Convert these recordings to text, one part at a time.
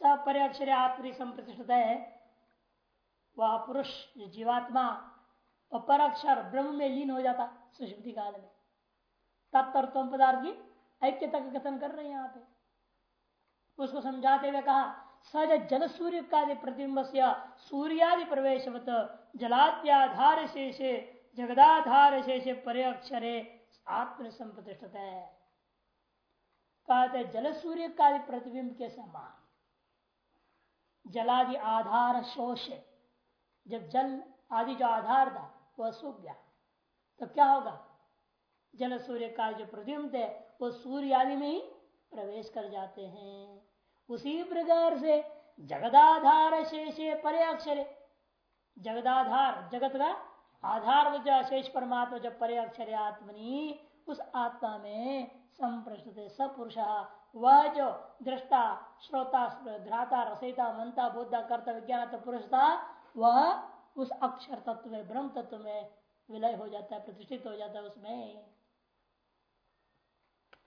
सपरे अक्षर आत्मरी संप्रतिष्ठित है। वह पुरुष जीवात्मा और पर अक्षर ब्रह्म में लीन हो जाता सुषुप्ति काल में। तत्व पदार्थ की ऐक्यता का कथन कर रहे हैं यहाँ पे। उसको समझाते हुए कहा सज जल सूर्य का प्रतिबिंब से सूर्यादि प्रवेशवत, जलाद्याधार शेषे, जगदाधार शेषे परे अक्षरे आत्म संप्रतिष्ठित है। कहते जल सूर्य का प्रतिबिंब के समान। जलादि आधार शोष। जब जल आदि जो आधार था, वह सूख गया। तो क्या होगा? जल सूर्य का जो प्रतिबिंब थे वो सूर्य आदि में ही प्रवेश कर जाते हैं। उसी प्रकार से जगदाधार शेषे परे अक्षरे। जगदाधार, जगत का आधार जो परमात्मा जब परे अक्षर आत्मनी, उस आत्मा में संप्रष्ट सपुरुष। वह जो दृष्टा, श्रोता ध्राता रसयिता मनता बुद्धा, कर्ता, विज्ञान पुरुष था वह उस अक्षर तत्व में, ब्रह्म तत्व में विलय हो जाता है, प्रतिष्ठित हो जाता है उसमें।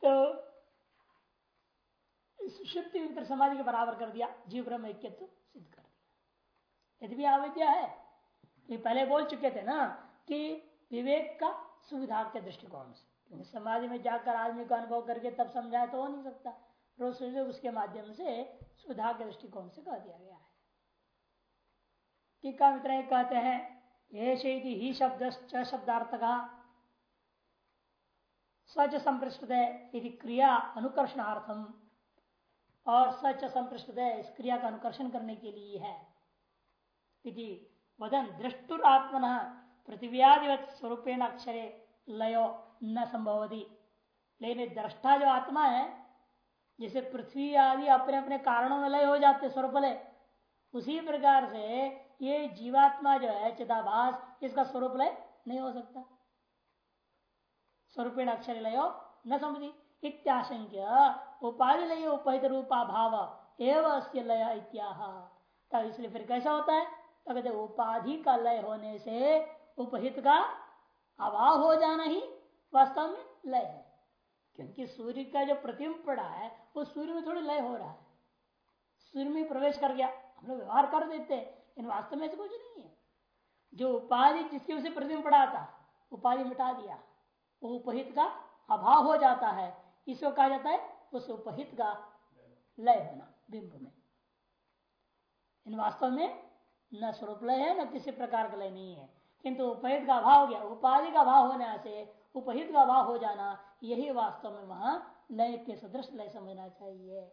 तो शुद्धि समाधि के बराबर कर दिया, जीव ब्रह्म ऐक्य सिद्ध कर दिया। यदि भी अविद्या है तो पहले बोल चुके थे ना कि विवेक का सुविधा के दृष्टिकोण से। समाधि में जाकर आदमी को अनुभव करके तब समझाए तो हो नहीं सकता। रोज उसके माध्यम से सुविधा के दृष्टिकोण से कह दिया गया है। टीका मित्र कहते हैं, ये ही शब्द शब्दार्थ का सच संप्रष्ट यदि क्रिया अनुकर्षणार्थम और सच संप्रष्ट इस क्रिया का अनुकर्षण करने के लिए है। यदि वदन दृष्टुर आत्मन पृथ्व्यादिवत स्वरूपेण अक्षरे लयो न संभवती। लेकिन दृष्टा जो आत्मा है, जैसे पृथ्वी आदि अपने अपने कारणों में लय हो जाते स्वरूप लय, उसी प्रकार से ये जीवात्मा जो है, चिदाभास, इसका स्वरूप लय नहीं हो सकता। स्वरूपेण अक्षर लयो न समझी इत्याशंक्य उपाधि लय, उपहित रूपा भाव, एवं लय इत्याह। तब इसलिए फिर कैसा होता है? तो कहते उपाधि का लय होने से उपहित का अभाव हो जाना ही वास्तव में लय है। क्योंकि सूर्य का जो प्रतिबिंब पड़ा है, वो सूर्य में थोड़ी लय हो रहा है। सूर्य में प्रवेश कर गया। हम लोग व्यवहार कर देते इन वास्तव में ऐसे कुछ नहीं है। जो उपाधि जिसके उसे प्रतिबिंब पड़ा था, उपाधि मिटा दिया। वो उपहित का अभाव हो जाता है। इसको कहा जाता है, उस उपहित का लय होना, बिंब में। इन वास्तव में न स्वरूप लय है, न किसी प्रकार का लय नहीं है। किंतु उपहित का अभाव हो गया। उपाधि का अभाव होने से उपहित का अभाव हो जाना, यही वास्तव में वहाँ लय के सदृश लय समझना चाहिए।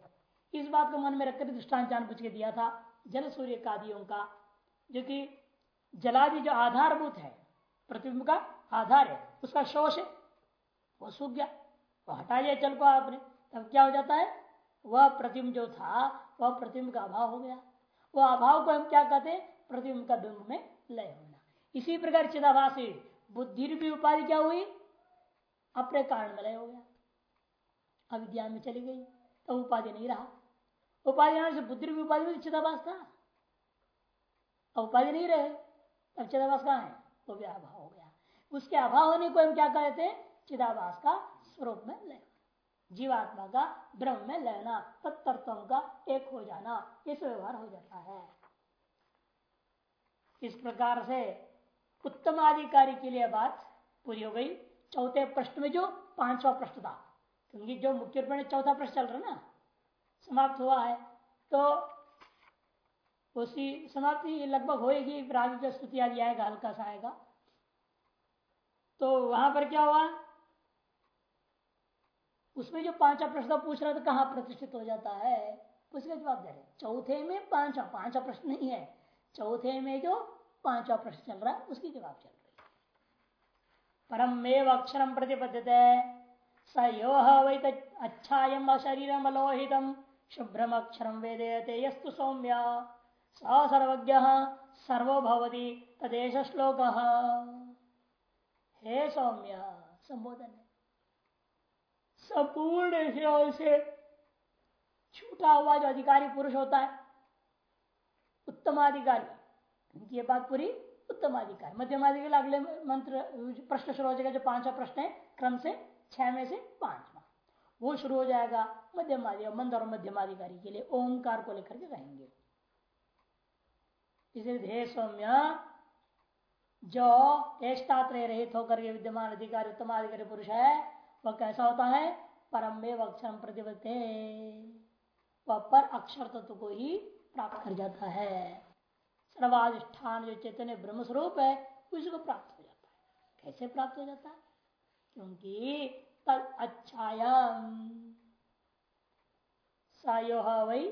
इस बात को मन में रखकर दृष्टान जान पूछ के दिया था जल सूर्य कादियों का, जो कि जलादि जो आधारभूत है, प्रतिबिंब का आधार है, उसका शोष है, वो सूख गया, वो हटा दिया जल को आपने, तब क्या हो जाता है? वह प्रतिबिंब जो था, वह प्रतिबिंब का अभाव हो गया। वह अभाव को हम क्या कहते हैं? प्रतिबिंब का बिंब में लय होना। इसी प्रकार चिदाभासी बुद्धि भी उपाधि क्या हुई? अपने कारण में लय हो गया। अविद्या में चली गई तो उपाधि नहीं रहा। उपाधि से बुद्धि भी उपाधि में चिदाभास था। अब उपाधि नहीं रहे, तब चिदाभास कहा है? वो भी अभाव हो गया। उसके अभाव होने को हम क्या कहते हैं? चिदाभास का स्वरूप में लय जीवात्मा का ब्रह्म में लेना तत्तत्व का एक हो जाना इस व्यवहार हो जाता है। इस प्रकार से उत्तम अधिकारी के लिए बात पूरी हो गई। चौथे प्रश्न में जो पांचवा प्रश्न था, क्योंकि जो मुख्य रूप में चौथा प्रश्न चल रहा है ना, समाप्त हुआ है तो उसी समाप्ति लगभग होएगी राग जो स्तुति आदि आएगा, हल्का सा आएगा। तो वहाँ पर क्या हुआ? उसमें जो पांचवा प्रश्न पूछ रहा था, कहाँ प्रतिष्ठित हो जाता है? उसका जवाब दे रहे चौथे में पांचवा पांचवा प्रश्न नहीं है, चौथे में जो पांचवा प्रश्न चल रहा है, उसकी जवाब चल रही परम एव अक्षरम प्रतिपद्यते। स यो वै अच्छा शरीर अलोहित शुभ्रम अक्षरम वेदयते, यस्तु सौम्य। सर्वज्ञ सर्वभवती तदेश श्लोक। हे सौम्य संबोधन संपूर्ण से छूटा हुआ जो अधिकारी पुरुष होता है, उत्तमाधिकारी ये बात पूरी उत्तमाधिकारी। मध्यमाधिकारी अगले मंत्र, प्रश्न शुरू हो जाएगा जो पांचवा प्रश्न है, क्रम से छह में से पांचवा वो शुरू हो जाएगा मध्यमादि मंद और मध्यमाधिकारी के लिए, ओंकार को लेकर के कहेंगे। इसे ध्येय सौम्य, जो एकतात्रय रहित होकर के विद्यमान अधिकारी उत्तम अधिकारी पुरुष है, वह कैसा होता है? परम में अक्षर प्रतिबद्धे वह पर अक्षर तत्व को ही प्राप्त कर जाता है। सर्वाधिष्ठान जो चैतन्य ब्रह्म स्वरूप है, उसी को प्राप्त हो जाता है। कैसे प्राप्त हो जाता है? क्योंकि तद अच्छायाम। सायो वही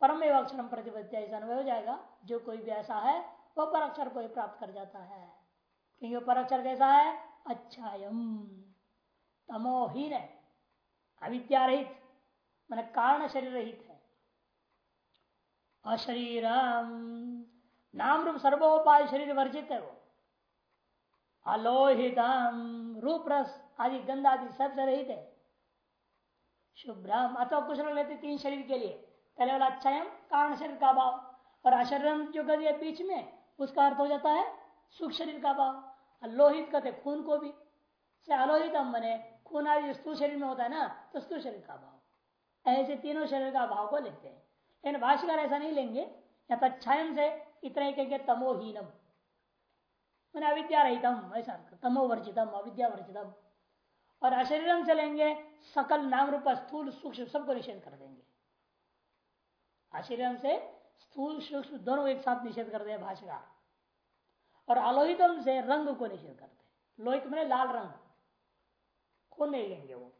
परम अक्षर प्रतिपत्ति ऐसा अनुभव हो जाएगा। जो कोई भी ऐसा है, वो पर अक्षर को ही प्राप्त कर जाता है। क्योंकि पर अक्षर कैसा है? अच्छायम। तमोहीन है। अविद्या रहित, मैंने कारण शरीर रहित। अशरीरम। नाम रूप सर्वोपाय शरीर वर्जित है वो अलोहितम रूप रस आदि गंध आदि सबसे रहित है शुभ्रम, अथवा कुछ लोग लेते तीन शरीर के लिए। पहले वाला अच्छायम कारण शरीर का भाव और अशरीरम जो कर दिया बीच में, उसका अर्थ हो जाता है सुख शरीर का भाव लोहित कहते खून को भी। से अलोहित हम बने खून आदि स्थूल शरीर में होता है ना तो स्थूल शरीर का भाव ऐसे तीनों शरीर का भाव को लेते हैं। लेकिन भाष्यकार ऐसा नहीं लेंगे। या तत्म से इतना कहेंगे तमोहीनम। मैंने अविद्या रहितम ऐसा तमो वर्जितम अविद्या वर्जितम और अशरीरम से लेंगे, सकल नाम रूप, स्थूल सूक्ष्म, सबको निषेध कर देंगे। अशरीरम से स्थूल सूक्ष्म दोनों एक साथ निषेध कर दे भाषाकार और अलोहितम से रंग को निषेध करते लोहित में लाल रंग। को नहीं लेंगे वो?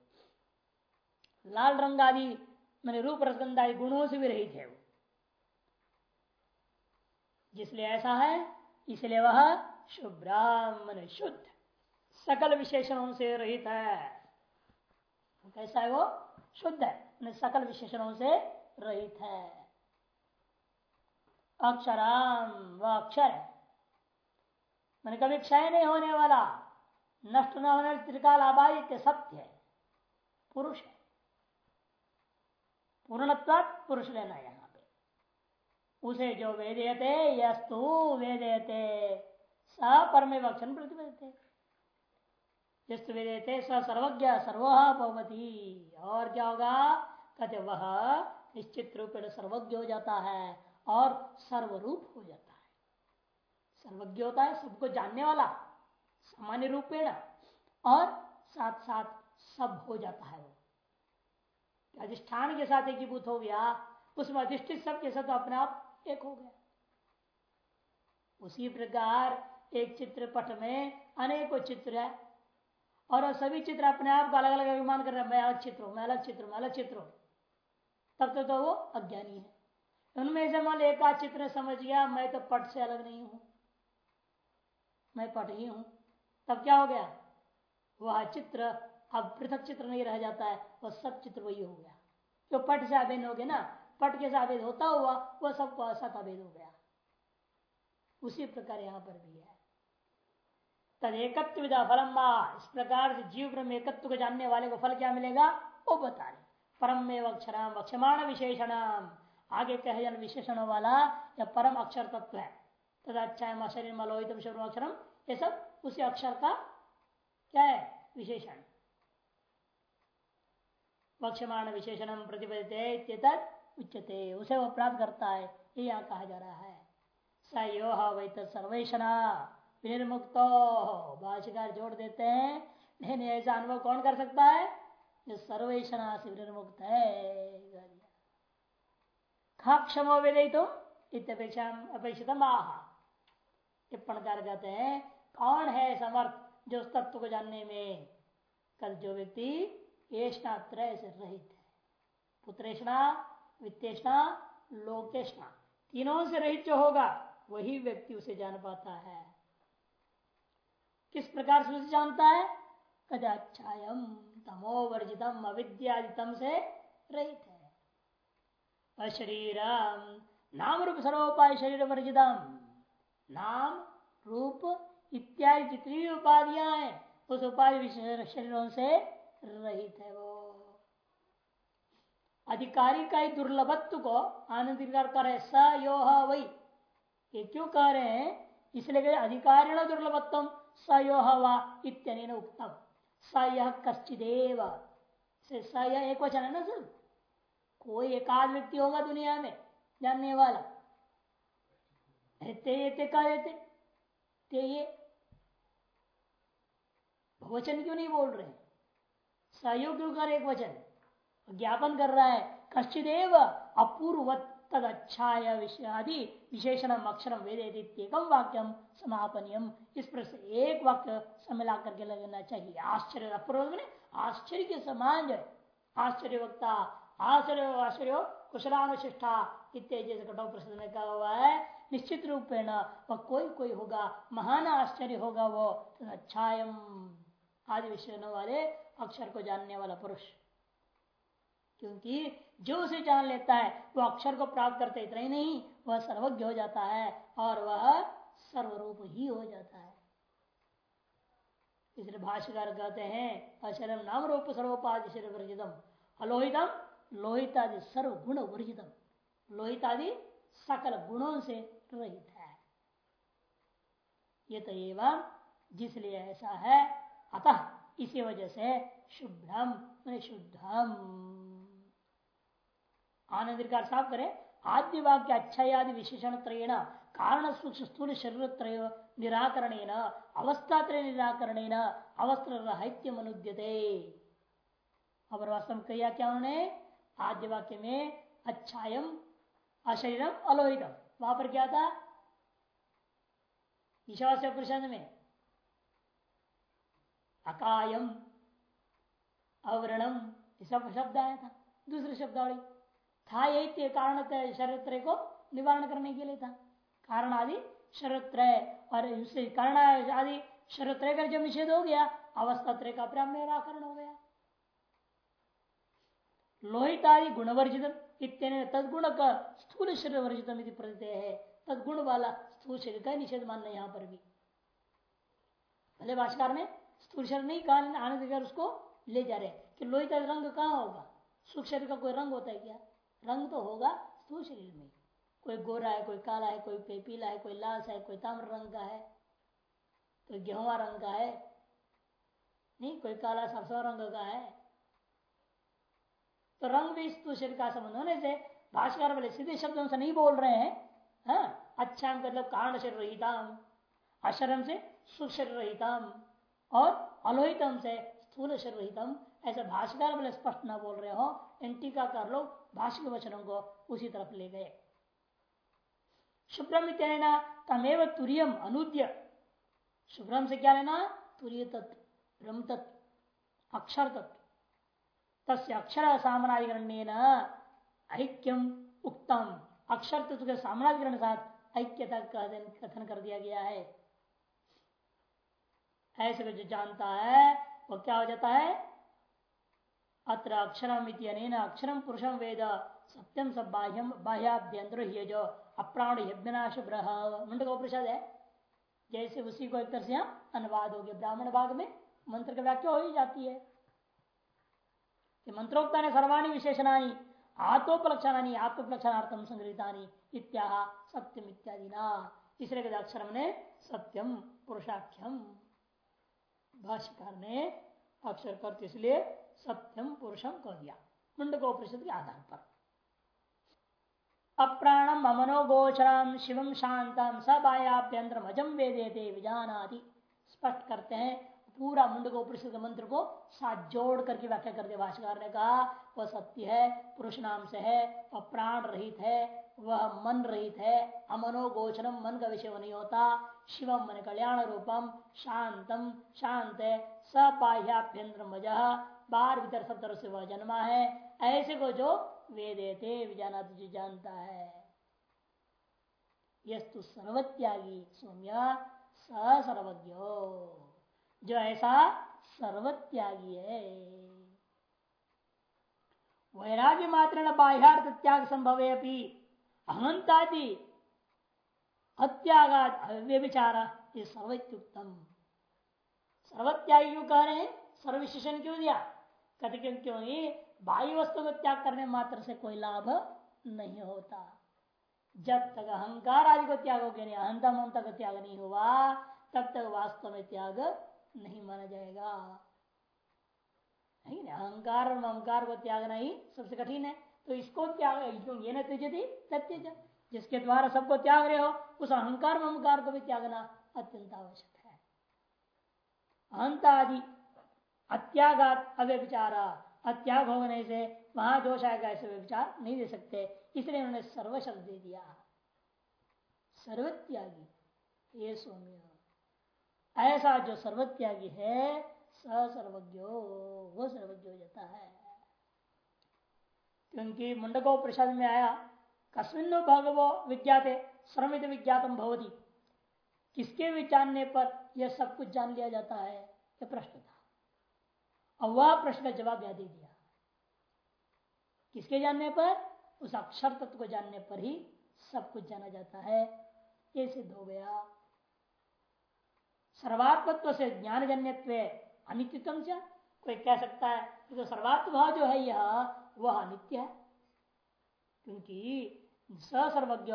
लाल रंग आदि मैंने रूप रसगंध गुणों से भी रहित है वो। जिसलिए ऐसा है, इसलिए वह शुभ्राह्मण शुद्ध, सकल विशेषणों से रहित है। कैसा है वो? शुद्ध है सकल विशेषणों से रहित है। अक्षराम व अक्षर है। मैंने कभी क्षय नहीं होने वाला, नष्ट न होने त्रिकाल आबादित्य सत्य है, पुरुष है। पूर्णत्वात पुरुष लेना यहाँ पे। उसे जो वेदयते, यस्तु वेदयते, स परमे वक्षण प्रतिपदते यस्तु वेदयते, स सर्वज्ञ सर्वहा भवती। और क्या होगा? कहते, वह निश्चित रूप सर्वज्ञ हो जाता है और सर्वरूप हो जाता है। सर्वज्ञ होता है, सबको जानने वाला, सामान्य रूपेण, और साथ साथ सब हो जाता है। अधिष्ठान के साथ एकीभूत हो गया उसमें अधिष्ठित सब के साथ अपने आप एक हो गया। उसी प्रकार एक चित्र पट में अनेकों चित्र है और सभी चित्र अपने आप को अलग अलग अभिमान कर रहे हैं। मैं अलग चित्र हूँ मैं अलग चित्र मैं अलग चित्र हूँ। तब तो, तो वो अज्ञानी है। उनमें से मान एक आध चित्र समझ गया मैं तो पट से अलग नहीं हूँ। मैं पट ही हूँ। तब क्या हो गया? वह चित्र अब पृथक चित्र नहीं रह जाता है वह सब चित्र वही हो गया। जो पट से अभेद हो गया ना, पट के साथ होता हुआ वह सबको असत अभेद हो गया। उसी प्रकार यहाँ पर भी है। तद एकत्व फलम इस प्रकार से जीव ब्रह्म एकत्व को जानने वाले को फल क्या मिलेगा? वो बता रहे परम अक्षराम, अक्षमाण विशेषणाम। आगे कहे जन विशेषण वाला या परम अक्षर तत्व है। तथा अच्छा शरीर मलोहित अक्षरम, ये सब उसी अक्षर का क्या है? विशेषण। वक्षमाण विशेषण प्रतिपदते उसे वो प्राप्त करता है, ये यहाँ कहा जा रहा है। स यो वही सर्वेशना विनिर्मुक्त। भाषिकार जोड़ देते हैं, नहीं नहीं, ऐसा अनुभव कौन कर सकता है? जो सर्वेशना से विनिर्मुक्त है। खा क्षमो वेदित इत्यपेक्षा अपेक्षित आह। टिप्पणकार कहते हैं, कौन है समर्थ जो उस तत्व को जानने में? कल जो व्यक्ति त्रय से रहित है। पुत्रेषणा, वित्तेषणा लोकेशना तीनों से रहित जो होगा, वही व्यक्ति उसे जान पाता है। किस प्रकार से उसे जानता है? कदाचायम तमोवर्जितम, अविद्यादितम से रहित है। अशरीरम नाम रूप सर्वोपाय शरीर वर्जितम नाम, रूप, इत्यादि जितनी भी उपाधियाँ हैं, उस उपाधि शरीरों से रहित है वो। अधिकारी का ही दुर्लभत्व को आनंद कर रहे स यो वही ये क्यों कह रहे हैं? इसलिए अधिकारी दुर्लभत्व। स यो वा इत्यन उत्तम स यह कश्चिदेव। से स या एक वचन है ना सिर्फ़ कोई एकाध व्यक्ति होगा दुनिया में जानने वाला। ते ये का ते, ते ये। वचन क्यों नहीं बोल रहे? सहयोग क्यों कर एक वचन ज्ञापन कर रहा है, कश्चिदेव अपूर्व तद अच्छा विषयादि विशेषण अक्षरम वेदेकम वाक्यम समापनियम। इस पर से एक वाक्य सम्मिला करके लगना चाहिए। आश्चर्य, अपूर्व आश्चर्य के समान जो आश्चर्य वक्ता, आश्चर्य आश्चर्य कुशलानुशिष्ठा इत्यादि कठोर प्रसिद्ध में कहा हुआ है, निश्चित रूप में वह कोई कोई होगा, महान आश्चर्य होगा वो अच्छा आदि विषय वाले अक्षर को जानने वाला पुरुष। क्योंकि जो उसे जान लेता है, वो अक्षर को प्राप्त करते इतना ही नहीं, वह सर्वज्ञ हो जाता है और वह सर्वरूप ही हो जाता है। इसलिए भाष्यकार कहते हैं अशरम नाम रूप सर्वोपाधि वर्जितम अलोहितम लोहितादि सर्व गुण वर्जितम लोहितादि सकल गुणों से रहित है। ये तो एवं जिसलिए ऐसा है, अतः इसी वजह से शुभ्रम शुद्धम। आनंद साफ़ करें। आद्य वाक्य अच्छा विशेषण त्रयण कारण सूक्ष्म स्थूल शरीर त्रय निराकरण अवस्था त्रय निराकरण अवस्त्र रहत्य मनुद्यते अब वास्तव क्या उन्होंने? आद्य वाक्य में अच्छायम अशरीरम अलोहितम वहाँ पर क्या था? ईशावास्य प्रसन्न में अकायम, अवरणम सब शब्द आया था, दूसरे शब्दावली था यही कारण शरत्रय को निवारण करने के लिए था। कारण आदि शरत्रय और उससे कारण आदि शरत्रय का जब निषेध हो गया अवस्था त्रय का प्रेम निराकरण हो गया। लोहित आदि गुणवर्जित इतने तदगुण का स्थूल शरीर वर्जित प्रत्यय है। तदगुण वाला स्थूल शरीर का निषेध मानना यहाँ पर भी। भले भाषाकार ने शरीर नहीं कहा आनंद उसको ले जा रहे कि लोहित रंग कहाँ होगा? सुख शरीर का कोई रंग होता है क्या? रंग तो होगा स्थूल शरीर में। कोई गोरा है, कोई काला है, कोई पीला है, कोई लाल है, कोई ताम्र रंग का है, कोई गेहुआ रंग का है, नहीं, कोई काला सरसों रंग का है। तो रंग भी स्थूल शरीर का संबंध होने से भाषकर वाले सीधे शब्दों से नहीं बोल रहे हैं। हाँ अच्छा मतलब कारण शरीर रहिताम अशरम से सुशरीर रहिताम और अलोहितम से स्थूल शरीर रहितम ऐसे भाषाकार बोले, स्पष्ट न बोल रहे हो इन कर लोग भाष्य के वचनों को उसी तरफ़ ले गए। शुभ्रम इतना तमेव तुरियम अनुद्य। शुभ्रम से क्या लेना? तुरीय तत्व ब्रह्म तत्व अक्षर तत्व तस् अक्षर सामनाधिकरण ऐक्यम उत्तम अक्षर तत्व के सामनाधिकरण साथ ऐक्यता कथन कर दिया गया है। ऐसे जो जानता है, वो क्या हो जाता है? अत्र अक्षरम अक्षरम पुरुषम वेद सत्यम सब बाह्यम बाह्याभ्यंतर ही जो अप्राण यज्ञनाश ब्रह मुंडकोपनिषद है। जैसे उसी को एक तरह से हम अनुवाद हो गया। ब्राह्मण भाग में मंत्र की व्याख्या हो ही जाती है। कि मंत्रोक्ता ने सर्वाणी विशेषणानी, आत्मोपलक्षणानी आत्मोपलक्षणार्थम संग्रहिता इत्या सत्यम इत्यादि ना तीसरे के अक्षर ने सत्यम, पुरुषाख्यम। भाष्यकार ने अक्षर करते इसलिए सत्यम पुरुषम कह दिया मुंडकोपनिषद के आधार पर। अप्राणम अमनो गोचरम शिवम शांतम सबायाभ्यंतर अजम वेदे विजानादि स्पष्ट करते हैं, पूरा मुंडकोपनिषद मंत्र को साथ जोड़ करके व्याख्या करते भाषाकार ने कहा, वह सत्य है, पुरुष नाम से है, वह प्राण रहित है, वह मन रहित है अमनो गोचरम मन का विषय नहीं होता शिवम मन कल्याण रूपम शांतम शांत है सबाह्याभ्यंतर मज बाहर भीतर सब तरह से वह जन्मा। है ऐसे को जो वेदेते विजाना तुझे जानता है। यस्तु सर्वत्यागी सौम्य, स सर्वज्ञ। जो ऐसा सर्वत्यागी है। वैराग्य मात्र बाह्यार्थ त्याग संभव है अभी अहंतादि अत्यागात व्यभिचार ये सर्वत्युक्तम। सर्वत्यागी क्यों कह रहे हैं? सर्वविशेषण क्यों दिया? कहते क्यों क्यों बाह्य वस्तु को त्याग करने मात्र से कोई लाभ नहीं होता। जब तक अहंकार आदि को त्याग हो गया नहीं, अहंता ममता का त्याग नहीं हुआ तब तक वास्तव में त्याग नहीं माना जाएगा। नहीं, अहंकार और अहंकार को त्यागना ही सबसे कठिन है। तो इसको त्याग ये न त्यजती? त्यज। जिसके द्वारा सबको त्याग रहे हो, उस अहंकार ममकार को भी त्यागना अत्यंत आवश्यक है। अहंता आदि अत्याघात अव्यविचार अत्याग होने से वहाँ दोष आएगा, ऐसे विचार नहीं दे सकते। इसलिए उन्होंने सर्व शब्द दे दिया। सर्वत्यागी। ये सौम्य। ऐसा जो सर्वत्यागी है स सर्वज्ञो वो सर्वज्ञ हो जाता है। क्योंकि मुंडको प्रसाद में आया कस्मिन भगवो विज्ञाते, श्रमित विज्ञातम भवती। किसके भी जानने पर यह सब कुछ जान लिया जाता है, यह प्रश्न था। और वह प्रश्न का जवाब दे दिया। किसके जानने पर? उस अक्षर तत्व को जानने पर ही सब कुछ जाना जाता है। ये सिद्ध हो गया। सर्वात्मत्व से ज्ञान जन्यत्व अनित्यतम से कोई कह सकता है तो सर्वात्म भाव जो है यह, वह अनित्य है। क्योंकि सर्वज्ञ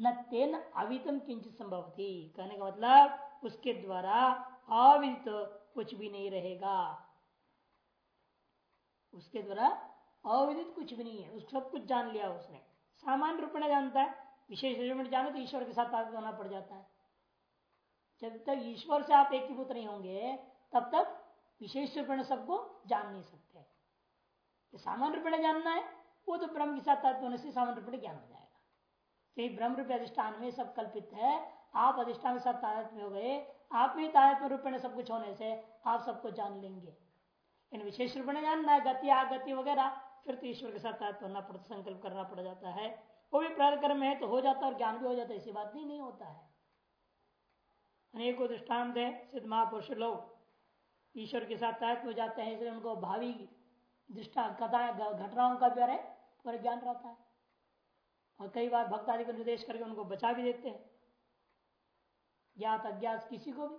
न तेन अवितम किंचित संभव थी कहने का मतलब उसके द्वारा अविदित कुछ भी नहीं रहेगा उसके द्वारा अविदित कुछ भी नहीं है उस सब कुछ जान लिया उसने सामान्य रूप में जानता है विशेष रूप में जानो तो ईश्वर के साथ करना पड़ जाता है जब तक ईश्वर से आप एक नहीं होंगे तब तक विशेष रूप में सबको जान नहीं सकते सामान्य रूप में जानना है वो तो ब्रह्म के साथ होने से सामान्य रूप ज्ञान हो क्योंकि ब्रह्म रूप अधिष्ठान में सब कल्पित है, आप अधिष्ठान साथ तारत में हो गए, आप में रूप में सब कुछ होने से आप सबको जान लेंगे। इन विशेष रूप में जानना है, गति, आगति वगैरह, फिर तो ईश्वर के साथ होना पड़ता संकल्प करना पड़ जाता है। वो भी प्रारक्रम है तो हो जाता है और ज्ञान भी हो जाता है, ऐसी बात नहीं होता है। अनेकों दृष्टांत है, सिद्ध महापुरुष लोग ईश्वर के साथ तायत हो जाते हैं, इसलिए उनको भावी दृष्टा, कथाएँ, घटनाओं का भी पर ज्ञान रहता है। और कई बार भक्त आदि को निर्देश करके उनको बचा भी देते हैं। ज्ञात अज्ञात किसी को भी।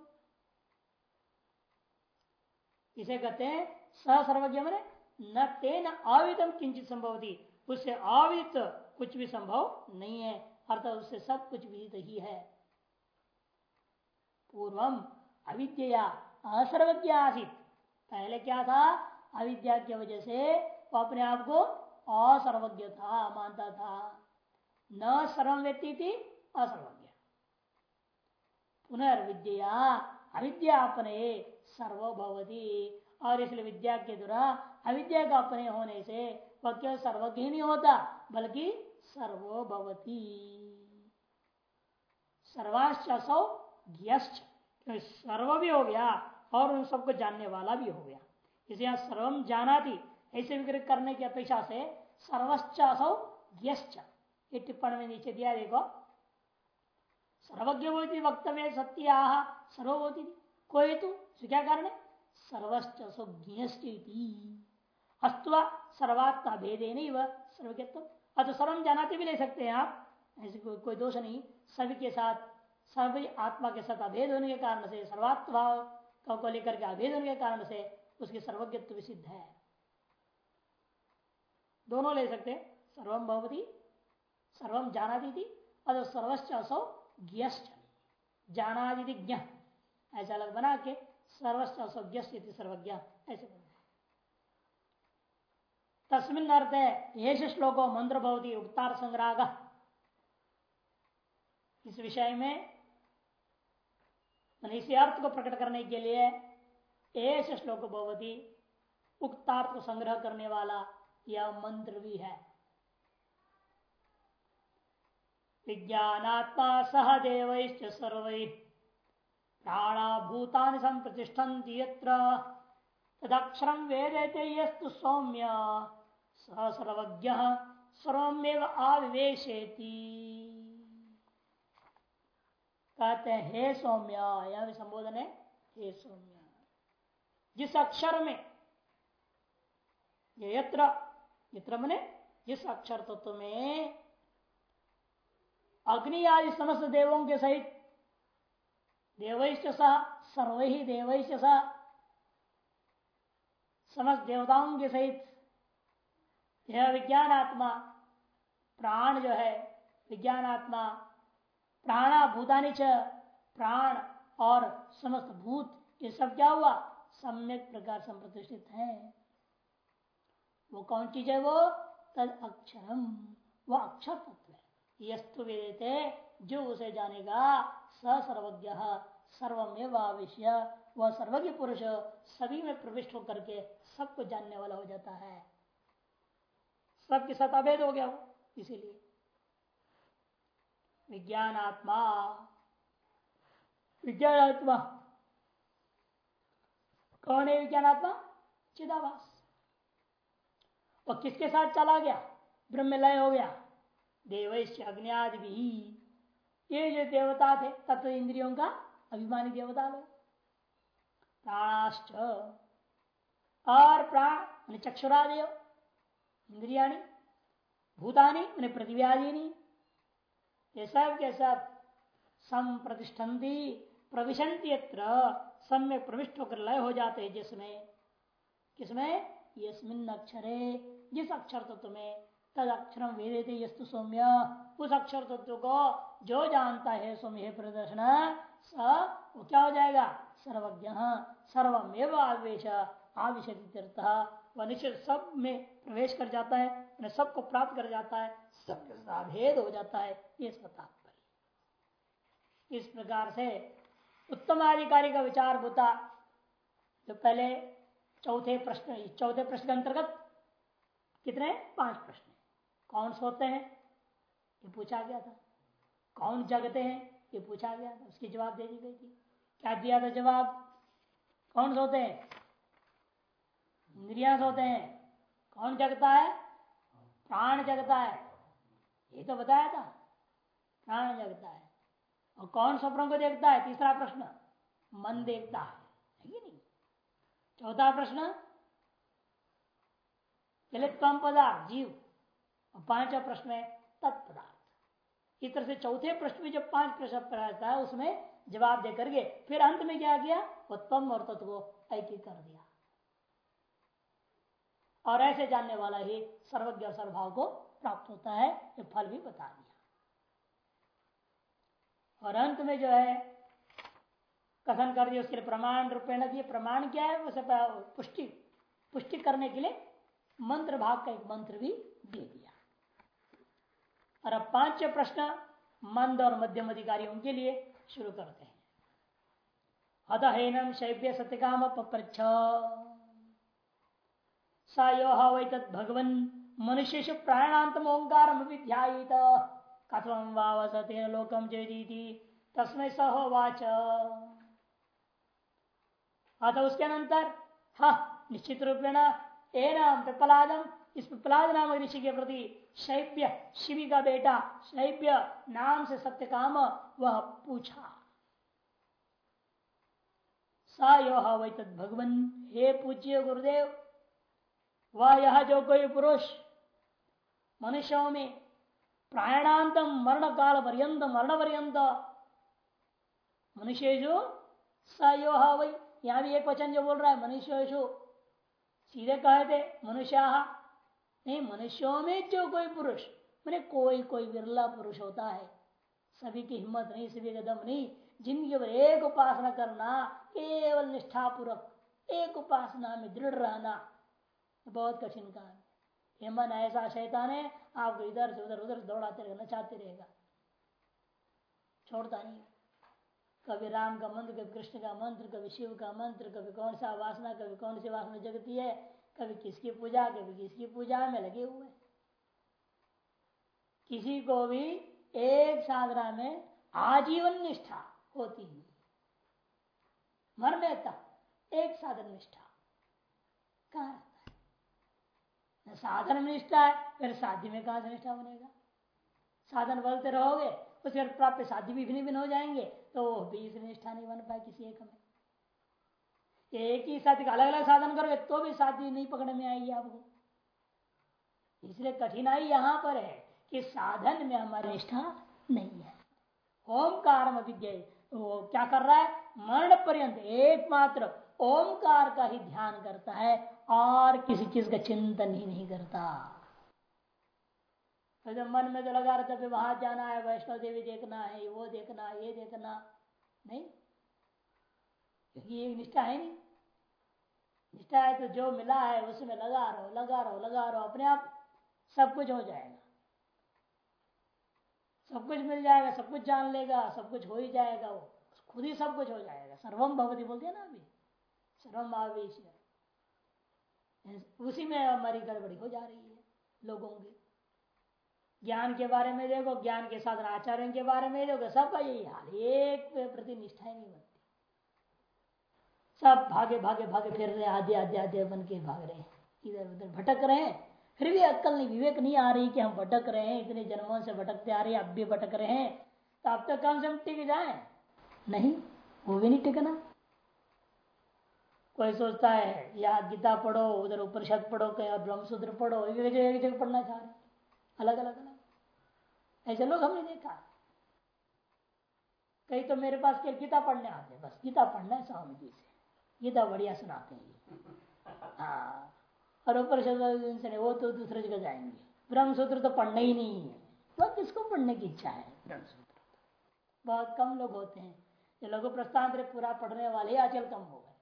इसे कहते हैं सर्वज्ञ मने न तेन आविदम किंचित संभव थी उससे आवित कुछ भी संभव नहीं है, अर्थात उससे सब कुछ विदित ही है। पूर्वम अविद्या असर्वज्ञ आसित। पहले क्या था? अविद्या की वजह से वो अपने आप को असर्वज्ञ था, मानता था। न सर्व व्यक्ति थी असर्वज्ञ। पुनर्विद्या अविद्या अपने सर्वभवती और इसलिए विद्या के द्वारा अविद्या का अपने होने से वह केवल सर्वज्ञ नहीं होता बल्कि सर्वभवती सर्वाश्चौ सर्व भी हो गया और उन सबको जानने वाला भी हो गया। इसे यहाँ सर्वम जाना थी ऐसे विग्रह करने की अपेक्षा से सर्वश्चौ ज्ञश्च। ये टिप्पणी में नीचे दिया देखो। सर्वज्ञ बोलती वक्तव्य सत्य सर्वभूति कोई तो? क्या कारण है? सर्वश्च अस्तवा सर्वात्मा भेदे नहीं वह सर्वज्ञत्व अतः सर्वम जानाते भी ले सकते हैं आप। ऐसे को, कोई दोष नहीं। सभी के साथ सभी आत्मा के साथ अभेद होने के कारण से सर्वात्मा को लेकर के अभेद होने के कारण से उसके सर्वज्ञत्व सिद्ध है। दोनों ले सकते सर्वम भवती सर्वम थी अतः सर्वश्च असौ ज्ञश्च। जानादि ज्ञ। ऐसा अलग बना के सर्वज्ञ सर्वज्ञ, ऐसे तस्मिन अर्थ ये श्लोको मंत्र भवती उक्तार संग्राग इस विषय में इसी अर्थ को प्रकट करने के लिए एश श्लोक भवती उक्तार्थ को संग्रह करने वाला यह मंत्र भी है। विज्ञानात्मा सह देव सर्व प्राणाभूतानि संप्रतिष्ठन्ति यत्र। तदक्षरम वेदते यस्तु सौम्य। स सर्वज्ञ सर्वमेव आविवेशेति। कहते हैं, हे सौम्य, यह भी संबोधन है, हे सौम्य। जिस अक्षर में, ये यत्र यत्र मने, जिस अक्षर तत्व में अग्नि आदि समस्त देवों के सहित देवैश्च सर्व ही देवैश्च समस्त देवताओं के सहित यह विज्ञान आत्मा प्राण जो है विज्ञान आत्मा प्राणा भूतानि च प्राण और समस्त भूत, ये सब क्या हुआ? सम्यक प्रकार संप्रतिष्ठित है। वो कौन चीज़ है वो? तद अक्षरम वह अक्षर यस्तु वेदते जो उसे जानेगा, स सर्वज्ञ, सर्वमेव आविश्य वह सर्वज्ञ पुरुष सभी में प्रविष्ट होकर के सबको जानने वाला हो जाता है। सबके साथ अभेद हो गया वो इसीलिए। विज्ञान आत्मा विज्ञान आत्मा कौन है विज्ञान आत्मा चिदावास और किसके साथ चला गया? ब्रह्म लय हो गया। देवैश्य अग्नि भी ये जो देवता थे, तत्व इंद्रियों का अभिमानी देवता लोग। प्राणाश्च। और प्राण चक्षुरादेव। इंद्रिया भूतानी, मैंने प्रतिव्यादीनी ये सब के सब सम प्रतिष्ठी प्रविशंति सम्य प्रविष्ट होकर लय हो जाते हैं जिसमें, किसमें? यस्मिन अक्षरे, जिस अक्षर तत्व में तद अक्षर वेदे यस्तु सौम्य। उस अक्षर तत्व को जो जानता है सौम्य प्रदर्शन, स वो क्या हो जाएगा। सर्वज्ञ, सर्वमेव आवेश आवेश वह सब में प्रवेश कर जाता है सबको प्राप्त कर जाता है, सबके भेद हो जाता है, ये इस प्रकार से उत्तम अधिकारी का विचार होता, जो पहले चौथे प्रश्न चौथे प्रश्न के अंतर्गत कितने? पाँच प्रश्न। कौन सोते हैं? ये पूछा गया था। कौन जगते हैं? ये पूछा गया था। उसकी जवाब दे दी गई थी। क्या दिया था जवाब? कौन सोते हैं? इंद्रिया सोते हैं। कौन जगता है? प्राण जगता है। ये तो बताया था। प्राण जगता है। और कौन स्वप्नों को देखता है? तीसरा प्रश्न। मन देखता है। नहीं? चौथा प्रश्न। चले तम पदार्थ, जीव। और पांचवा प्रश्न है तत्पदार्थ इस तरह से चौथे प्रश्न में जो पाँच प्रश्न रहता है, उसमें जवाब दे करके फिर अंत में क्या किया? उत्तम और तत्व को ऐकी कर दिया। और ऐसे जानने वाला ही सर्वज्ञ सर्वभाव को प्राप्त होता है, ये फल भी बता दिया। और अंत में जो है, कथन कर दिया, उसके लिए प्रमाण रूपेण दिए। प्रमाण क्या है? उसे पुष्टि। पुष्टि करने के लिए मंत्र भाग का एक मंत्र भी दे दिया। और अब पाँच प्रश्न मंद और मध्यम अधिकारियों के लिए शुरू करते हैं। अतहेनम शैव्य सत्यकाम पप्रच्छ सयो वै भगवन मनुष्य प्राणांतम ओंकार कथम वावसते लोकम चेदी तस्में सहोवाच अतः उसके अनंतर, हा निश्चित रूपेण एनम पिपलादम इस पिपलाद नामक ऋषि के प्रति शैप्य शिवी का बेटा, शैप्य नाम से सत्य काम वह पूछा। सा वै तद भगवन हे पूज्य गुरुदेव, वह यह जो कोई पुरुष, मनुष्यों में प्रायणांतम मरण काल पर्यंत, मरण पर्यंत मनुष्य जो सयो वही यहाँ भी एक वचन जो बोल रहा है मनुष्य सीधे कहे थे, मनुष्य नहीं, मनुष्यों में जो कोई पुरुष, मैंने कोई कोई विरला पुरुष होता है। सभी की हिम्मत नहीं, सभी का दम नहीं। जिनके ऊपर एक उपासना करना, केवल निष्ठापूर्वक, एक उपासना में दृढ़ रहना बहुत कठिन काम है। मन ऐसा शैतान है, आपको इधर से उधर उधर दौड़ाते रहना, चाहते रहेगा। छोड़ता नहीं। कभी राम का मंत्र, कभी कृष्ण का मंत्र, कभी शिव का मंत्र, कभी कौन सा वासना, कभी कौन सी वासना जगती है कभी किसकी पूजा, कभी किसकी पूजा में लगे हुए। किसी को भी एक साधना में आजीवन निष्ठा होती है मरने तक एक साधन निष्ठा। कहा रहता है? साधन निष्ठा है, फिर साध्य में कहा निष्ठा बनेगा? साधन बोलते रहोगे उसके प्राप्त साध्य भी भिन्न भिन्न हो जाएँगे तो बीस निष्ठा नहीं बन पाए किसी एक में। एक ही साथी का अलग अलग साधन करोगे तो भी साथी नहीं पकड़ में आएगी आपको। इसलिए कठिनाई यहाँ पर है कि साधन में हमारी निष्ठा नहीं है। ओमकार वो क्या कर रहा है? मरण पर्यंत एकमात्र ओमकार का ही ध्यान करता है, और किसी चीज़ का चिंतन ही नहीं करता। तो जब मन में तो लगा रहता है वहाँ जाना है वैष्णव देवी देखना है वो देखना, ये देखना, नहीं? क्योंकि ये निष्ठा है नहीं। निष्ठा है तो जो मिला है उसमें लगा रहो लगा रहो लगा रहो, अपने आप सब कुछ हो जाएगा। सब कुछ मिल जाएगा, सब कुछ जान लेगा, सब कुछ हो ही जाएगा, वो खुद ही सब कुछ हो जाएगा। सर्वम भगवती बोलते हैं ना अभी? सर्वम आवेश उसी में हमारी गड़बड़ी हो जा रही है लोगों की। ज्ञान के बारे में देखो, ज्ञान के साथ आचार्यों के बारे में देखो, सबका यही हाल एक प्रति निष्ठा ही नहीं बनती सब भागे भागे भागे, फिर रहे, आधे आधे आधे बन के भाग रहे हैं। इधर, उधर भटक रहे हैं। फिर भी अक्कल नहीं, विवेक नहीं आ रही कि हम भटक रहे हैं, इतने जन्मों से भटकते आ रहे हैं, अब भी भटक रहे हैं। तो अब तक कम से कम टिक जाए। नहीं, वो भी नहीं टिकना। कोई सोचता है या गीता पढ़ो, उधर उपनिषद पढ़ो, कहीं और ब्रह्मसूत्र पढ़ो, एक जगह एक जगह पढ़ना चाह रहे अलग अलग अलग। ऐसे लोग हमने देखा। कहीं तो मेरे पास गीता पढ़ने आते बस गीता पढ़ना है, स्वामी जी से। गीता बढ़िया सुनाते हैं हाँ। और उपनिषद से वो तो दूसरे जगह जाएँगे। ब्रह्मसूत्र तो पढ़ना ही नहीं है। तो किसको पढ़ने की इच्छा है? ब्रह्मसूत्र। बहुत कम लोग होते हैं। जो लघु प्रस्थान पूरा पढ़ने वाले आजकल कम हो गए।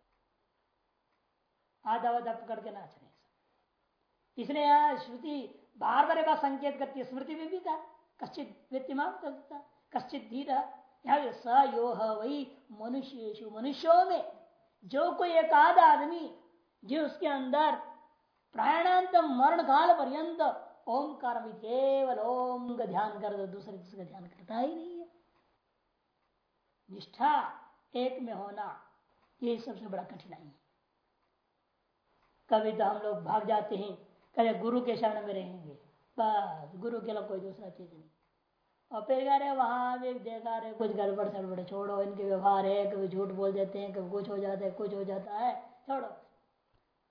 आधा वध करके नाच रहे इसलिए यहाँ श्रुति बार बार बात संकेत करती है। स्मृति में भी था। कश्चित व्यक्तिमान करता कश्चित धीरा। यहाँ स, यो वही मनुष्य मनुष्यों में जो कोई एक आधा आदमी जो उसके अंदर प्राणांत मरण काल पर्यंत ओंकार केवल ओम का ध्यान कर दो, दूसरे किसी का ध्यान करता ही नहीं है। निष्ठा एक में होना ये सबसे बड़ा कठिनाई है। कभी तो हम लोग भाग जाते हैं, कभी गुरु के शरण में रहेंगे, बस गुरु के लिए कोई दूसरा चीज़ नहीं। और फिर कह रहे वहाँ भी देखा रहे कुछ गड़बड़ सड़बड़ छोड़ो, इनके व्यवहार है, कभी झूठ बोल देते हैं, कभी कुछ हो जाता है, कुछ हो जाता है, छोड़ो।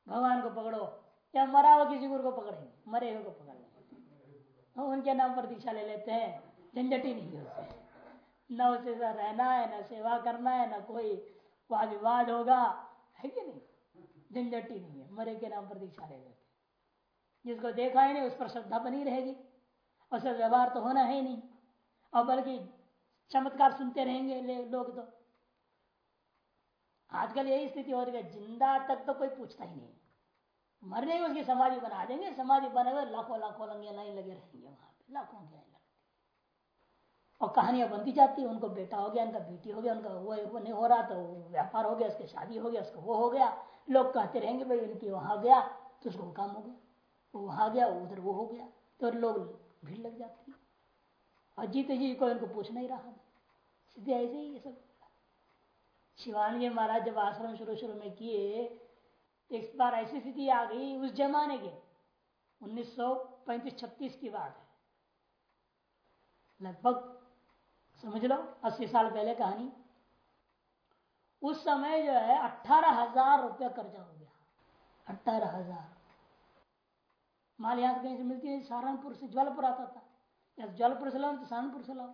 भगवान को पकड़ो, या मरा हुआ किसी गुरु को पकड़ेंगे, मरे हुए को पकड़ लेंगे। उनके नाम पर दीक्षा ले लेते हैं, झंझट ही नहीं होते न उसे रहना है, न सेवा करना है, न कोई वाद विवाद होगा, है कि नहीं? झंझट नहीं है, मरे के नाम पर दीक्षा ले लेते जिसको देखा ही नहीं, उस पर श्रद्धा बनी रहेगी। उसका व्यवहार तो होना है ही नहीं। और बल्कि चमत्कार सुनते रहेंगे लोग तो। आजकल यही स्थिति हो रही है ज़िंदा तक तो कोई पूछता ही नहीं। मरने ही उसकी समाधि बना देंगे समाधि बने हुए लाखों लाखों लंगे लाइन लगे रहेंगे वहाँ पे लाखों की लाइन लगती और कहानियाँ बनती जाती है उनको बेटा हो गया उनका बेटी हो गया उनका वो, वो नहीं हो रहा तो व्यापार हो गया उसकी शादी हो गया उसका वो हो गया। लोग कहते रहेंगे भाई उनकी वहाँ गया तो उसको काम हो गया वो वहाँ गया उधर वो हो गया। तो लोग भीड़ लग जाती है। और जीते जी कोई उनको पूछ नहीं रहा सीधे ऐसे ही ये सब। शिवानंद महाराज जब आश्रम शुरू शुरू में किए, एक बार ऐसी स्थिति आ गई, उस जमाने के 1935-36 की बात है। लगभग, समझ लो 80 साल पहले कहानी। उस समय जो है अठारह हज़ार रुपया कर्जा हो गया। अठारह हज़ार। माल यहाँ से कहीं से मिलती है, सहारनपुर से ज्वालपुर आता था। या ज्वालपुर से लाओ तो सहारनपुर से लाओ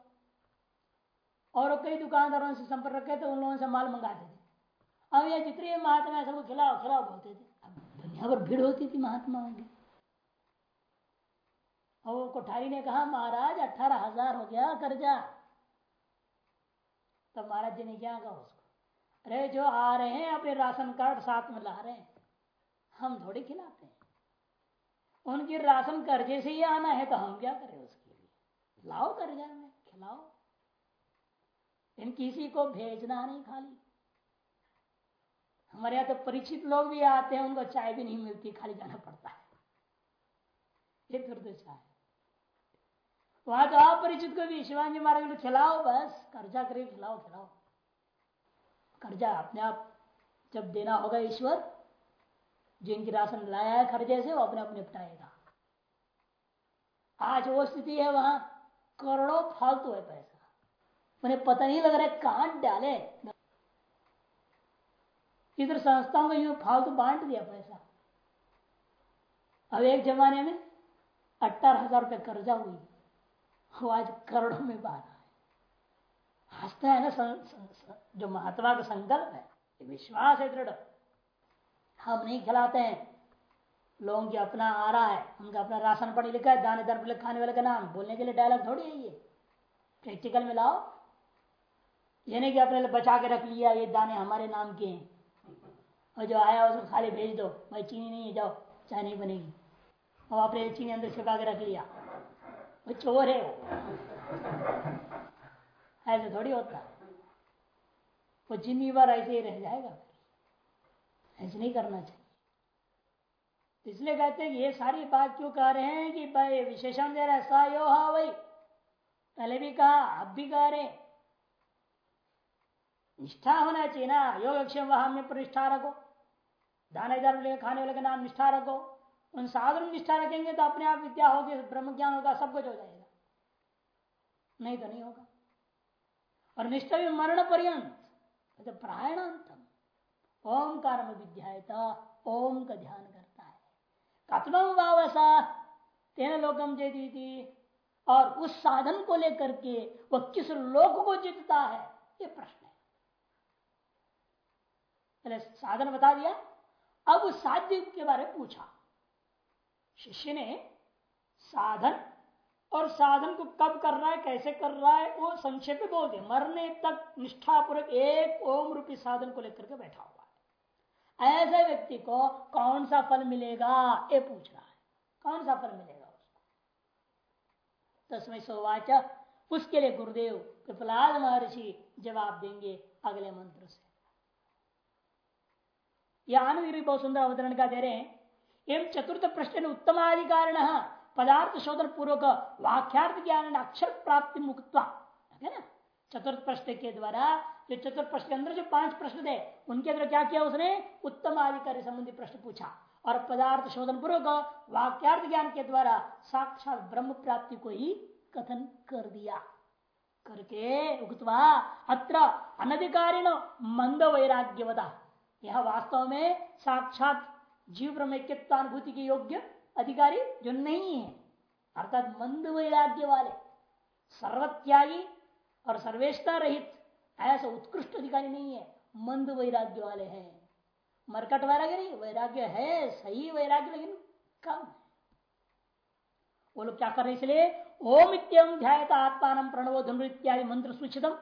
और कई दुकानदारों से संपर्क रखे थे, उन लोगों से माल मंगाते थे। अब ये जितने महात्मा सबको खिलाओ खिलाओ बोलते थे। अब दुनिया भर भीड़ होती थी महात्माओं की। और कोठारी ने कहा, महाराज, अठारह हज़ार हो गया कर्जा तब तो महाराज जी ने क्या कहा उसको? अरे, जो आ रहे हैं, अपने राशन कार्ड साथ में ला रहे हैं। हम थोड़ी खिलाते हैं। उनकी राशन कर्जे से ही आना है तो हम क्या करें उसके लाओ कर्जा में, खिलाओ। इन किसी को भेजना नहीं खाली। हमारे यहाँ तो परिचित लोग भी आते हैं, उनको चाय भी नहीं मिलती, खाली जाना पड़ता है। ये दुर्दशा है। वहाँ तो आप परिचित को भी शिवाजी महाराज खिलाओ बस, कर्जा करे खिलाओ खिलाओ। कर्जा अपने आप जब देना होगा ईश्वर, जिनकी राशन लाया है खर्चे से, वो अपने अपने निपटाएगा। आज वो स्थिति है वहाँ। करोड़ों फालतू है पैसा। उन्हें पता नहीं लग रहा है कहाँ डाले। इधर संस्थाओं को यूँ फालतू बांट दिया पैसा। अब एक जमाने में अठारह हज़ार रुपये कर्जा हुई। वो आज करोड़ों में बाहर है। हंसता है ना सं, सं, सं, जो महात्मा का संकल्प है। विश्वास है दृढ़। हम नहीं खिलाते हैं। लोगों की अपना आ रहा है, उनका अपना राशन पानी लिखा है, दाने दर पर खाने वाले का नाम, बोलने के लिए डायलॉग थोड़ी है ये। प्रैक्टिकल में लाओ। ये नहीं कि अपने बचा के रख लिया, ये दाने हमारे नाम के हैं। और जो आया उसको खाली भेज दो, भाई चीनी नहीं है, जाओ, चाय नहीं बनेगी। और आपने चीनी अंदर छिपा के रख लिया। वो चोर है वो। ऐसे थोड़ी होता। वो जिम्मी बार ऐसे ही रह जाएगा। ऐसे नहीं करना चाहिए। इसलिए कहते हैं कि ये सारी बात क्यों कह रहे हैं कि भाई विशेषण दे रहा सा यो हा वही पहले भी कहा अब भी कह रहे निष्ठा होना चाहिए ना। योगक्षेम वहाँ में पर निष्ठा रखो। दाने दार खाने वाले का नाम निष्ठा रखो। उन साधन निष्ठा रखेंगे तो अपने आप विद्या होगी ब्रह्म ज्ञान होगा, सब कुछ हो जाएगा। नहीं तो नहीं होगा। और निष्ठा भी मरण पर्यंत। तो प्रायणांतम। ओंकार में विद्या ओम का ध्यान कथम वावसा तेन लोकम जेदी और उस साधन को लेकर के वह किस लोक को जीतता है, ये प्रश्न है। पहले साधन बता दिया, अब उस साध्य के बारे में पूछा। शिष्य ने साधन, और साधन को कब कर रहा है, कैसे कर रहा है, वो संक्षेप में बोल दिया। मरने तक निष्ठापूर्वक एक ओम रूपी साधन को लेकर के बैठा है ऐसे व्यक्ति को कौन सा फल मिलेगा? ये पूछ रहा है। कौन सा फल मिलेगा उसको? तस्में सोवाच, उसके लिए गुरुदेव प्रहलाद महर्षि जवाब देंगे अगले मंत्र से। यह आनंद बहुत सुंदर अवतरण का दे रहे हैं। एवं चतुर्थ प्रश्न उत्तमाधिकारण, पदार्थ शोधन पूर्वक वाक्यार्थ ज्ञान अक्षर प्राप्ति मुक्त है ना? चतुर्थ प्रश्न के द्वारा जो चतुर्थ प्रश्न के अंदर जो पाँच प्रश्न थे, उनके अंदर क्या किया उसने? उत्तम अधिकारी संबंधी प्रश्न पूछा। और पदार्थ शोधन पूर्वक वाक्यार्थ ज्ञान के द्वारा साक्षात ब्रह्म प्राप्ति को ही कथन कर दिया। करके उगतवा अत्र अनधिकारिण मंद वैराग्यवता यह वास्तव में साक्षात जीव ब्रह्मत्वानुभूति के योग्य अधिकारी जो नहीं है, अर्थात मंद वैराग्य वाले, सर्वत्यागी और सर्वेष्टा रहित ऐसा उत्कृष्ट अधिकारी नहीं है। मंद वैराग्य वाले हैं। मरकट वैराग्य नहीं, वैराग्य है, सही वैराग्य, लेकिन कम वो लोग क्या कर रहे इसलिए, ओम इत्यम ध्यायता आत्मान प्रणवो धनुर इत्यादि मंत्र सूचितम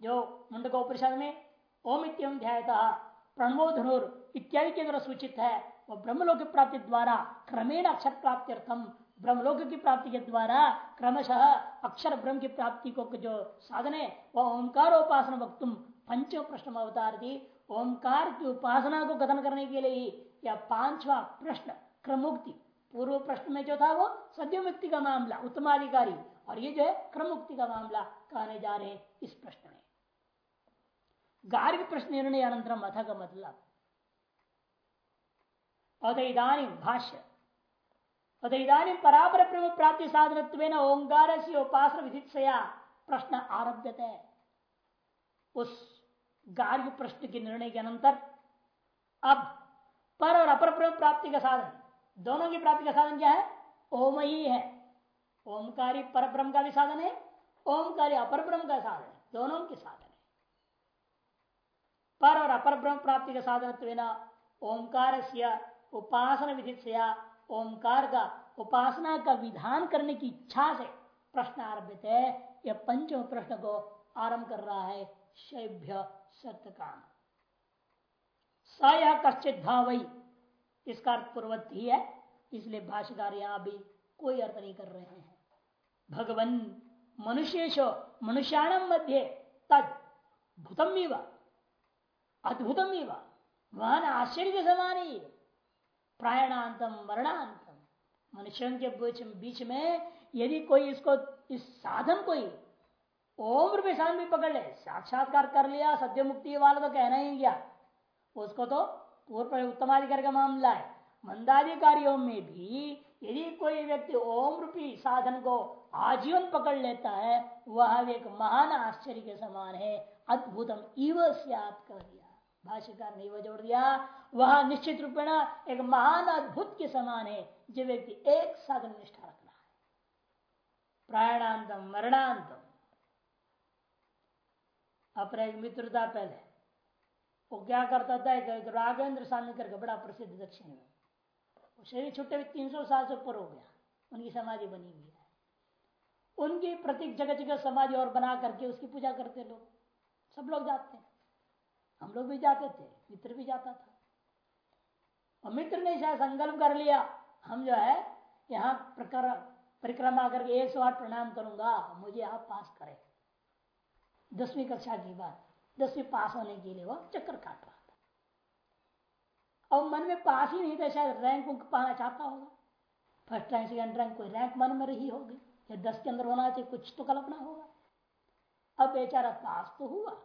जो मुंडको उपनिषद में ओम इत्यम ध्यायता प्रणवो धनुर इत्यादि के द्वारा सूचित है वह ब्रह्मलोक प्राप्ति द्वारा क्रमेण अक्षर प्राप्ति अर्थम ब्रह्मलोक की प्राप्ति के द्वारा क्रमशः अक्षर ब्रह्म की प्राप्ति को जो साधन है वह ओंकार उपासना वक्तुम पंचम प्रश्न अवतार थी ओंकार की उपासना को कथन करने के लिए या पांचवा प्रश्न, क्रमुक्ति। पूर्व प्रश्न में जो था वो सद्य मुक्ति का मामला, उत्तमाधिकारी, और ये जो है क्रमुक्ति का मामला कहने जा रहे हैं इस प्रश्न में। गार्ग प्रश्न निर्णय अनंतरम अथ का मतलब इधानी भाष्य। अत इधानी परापर ब्रह्म प्राप्ति साधन ओंकार से उपासना विधित प्रश्न आरभ्य उस गार्ग प्रश्न के निर्णय के अनंतर, अब पर और अपर ब्रह्म प्राप्ति का साधन, दोनों की प्राप्ति का साधन क्या है? ओम ही है। ओमकारी पर ब्रह्म का भी साधन है, ओमकारी अपर ब्रह्म का साधन है, दोनों के साधन है। पर और अपर ब्रह्म प्राप्ति का साधन ओंकार से उपासना विधि से ओंकार का उपासना का विधान करने की इच्छा से प्रश्न आरंभित है। यह पंचम प्रश्न को आरंभ कर रहा है शैभ्य सत्य काम स यह कश्चित भावई इसका अर्थ पूर्वत ही है, इसलिए भाष्यकार यहाँ भी कोई अर्थ नहीं कर रहे हैं। भगवन मनुष्येश मनुष्याण मध्य तद भूतम अद्भुतम वहन आश्चर्य के समान ही प्रायणांतम, मरणांतम। मनुष्यों के बीच में यदि कोई इसको, इस साधन को ही ओम रूप भी पकड़ ले, साक्षात्कार कर लिया सत्य मुक्ति वाला तो कहना ही गया उसको तो पूर्व उत्तमाधिकार का मामला है। मंदाधिकारियों में भी यदि कोई व्यक्ति ओम रूपी साधन को आजीवन पकड़ लेता है, वह एक महान आश्चर्य के समान है। अद्भुतम इव से आप कर दिया। भाष्यकार ने वह जोड़ दिया। वह निश्चित रूप रूपेण एक महान अद्भुत के समान है, जो व्यक्ति एक साधन निष्ठा रखना है। प्राणांतम, मरणांतम। अपने एक मित्रता पहले। वो क्या करता था? एक राघवेंद्र स्वामी करके बड़ा प्रसिद्ध दक्षिण में। शरीर छुट्टे तीन सौ साल से ऊपर हो गया। उनकी समाधि बनी हुई है। उनकी प्रतीक जगह जगह समाधि और बना करके उसकी पूजा करते लोग। सब लोग जाते हैं। हम लोग भी जाते थे, मित्र भी जाता था। मित्र ने शायद संकल्प कर लिया। हम जो है, यहाँ परिक्रमा करके एक सौ आठ प्रणाम करूँगा। मुझे आप पास करें। दसवीं कक्षा की बात। दसवीं पास होने के लिए वो चक्कर काट रहा था। और मन में पास ही नहीं था, शायद रैंक पाना चाहता होगा। फ़र्स्ट रैंक, सेकेंड रैंक, कोई रैंक मन में रही होगी। या दस के अंदर होना चाहिए, कुछ तो कल्पना होगा। अब बेचारा पास तो हुआ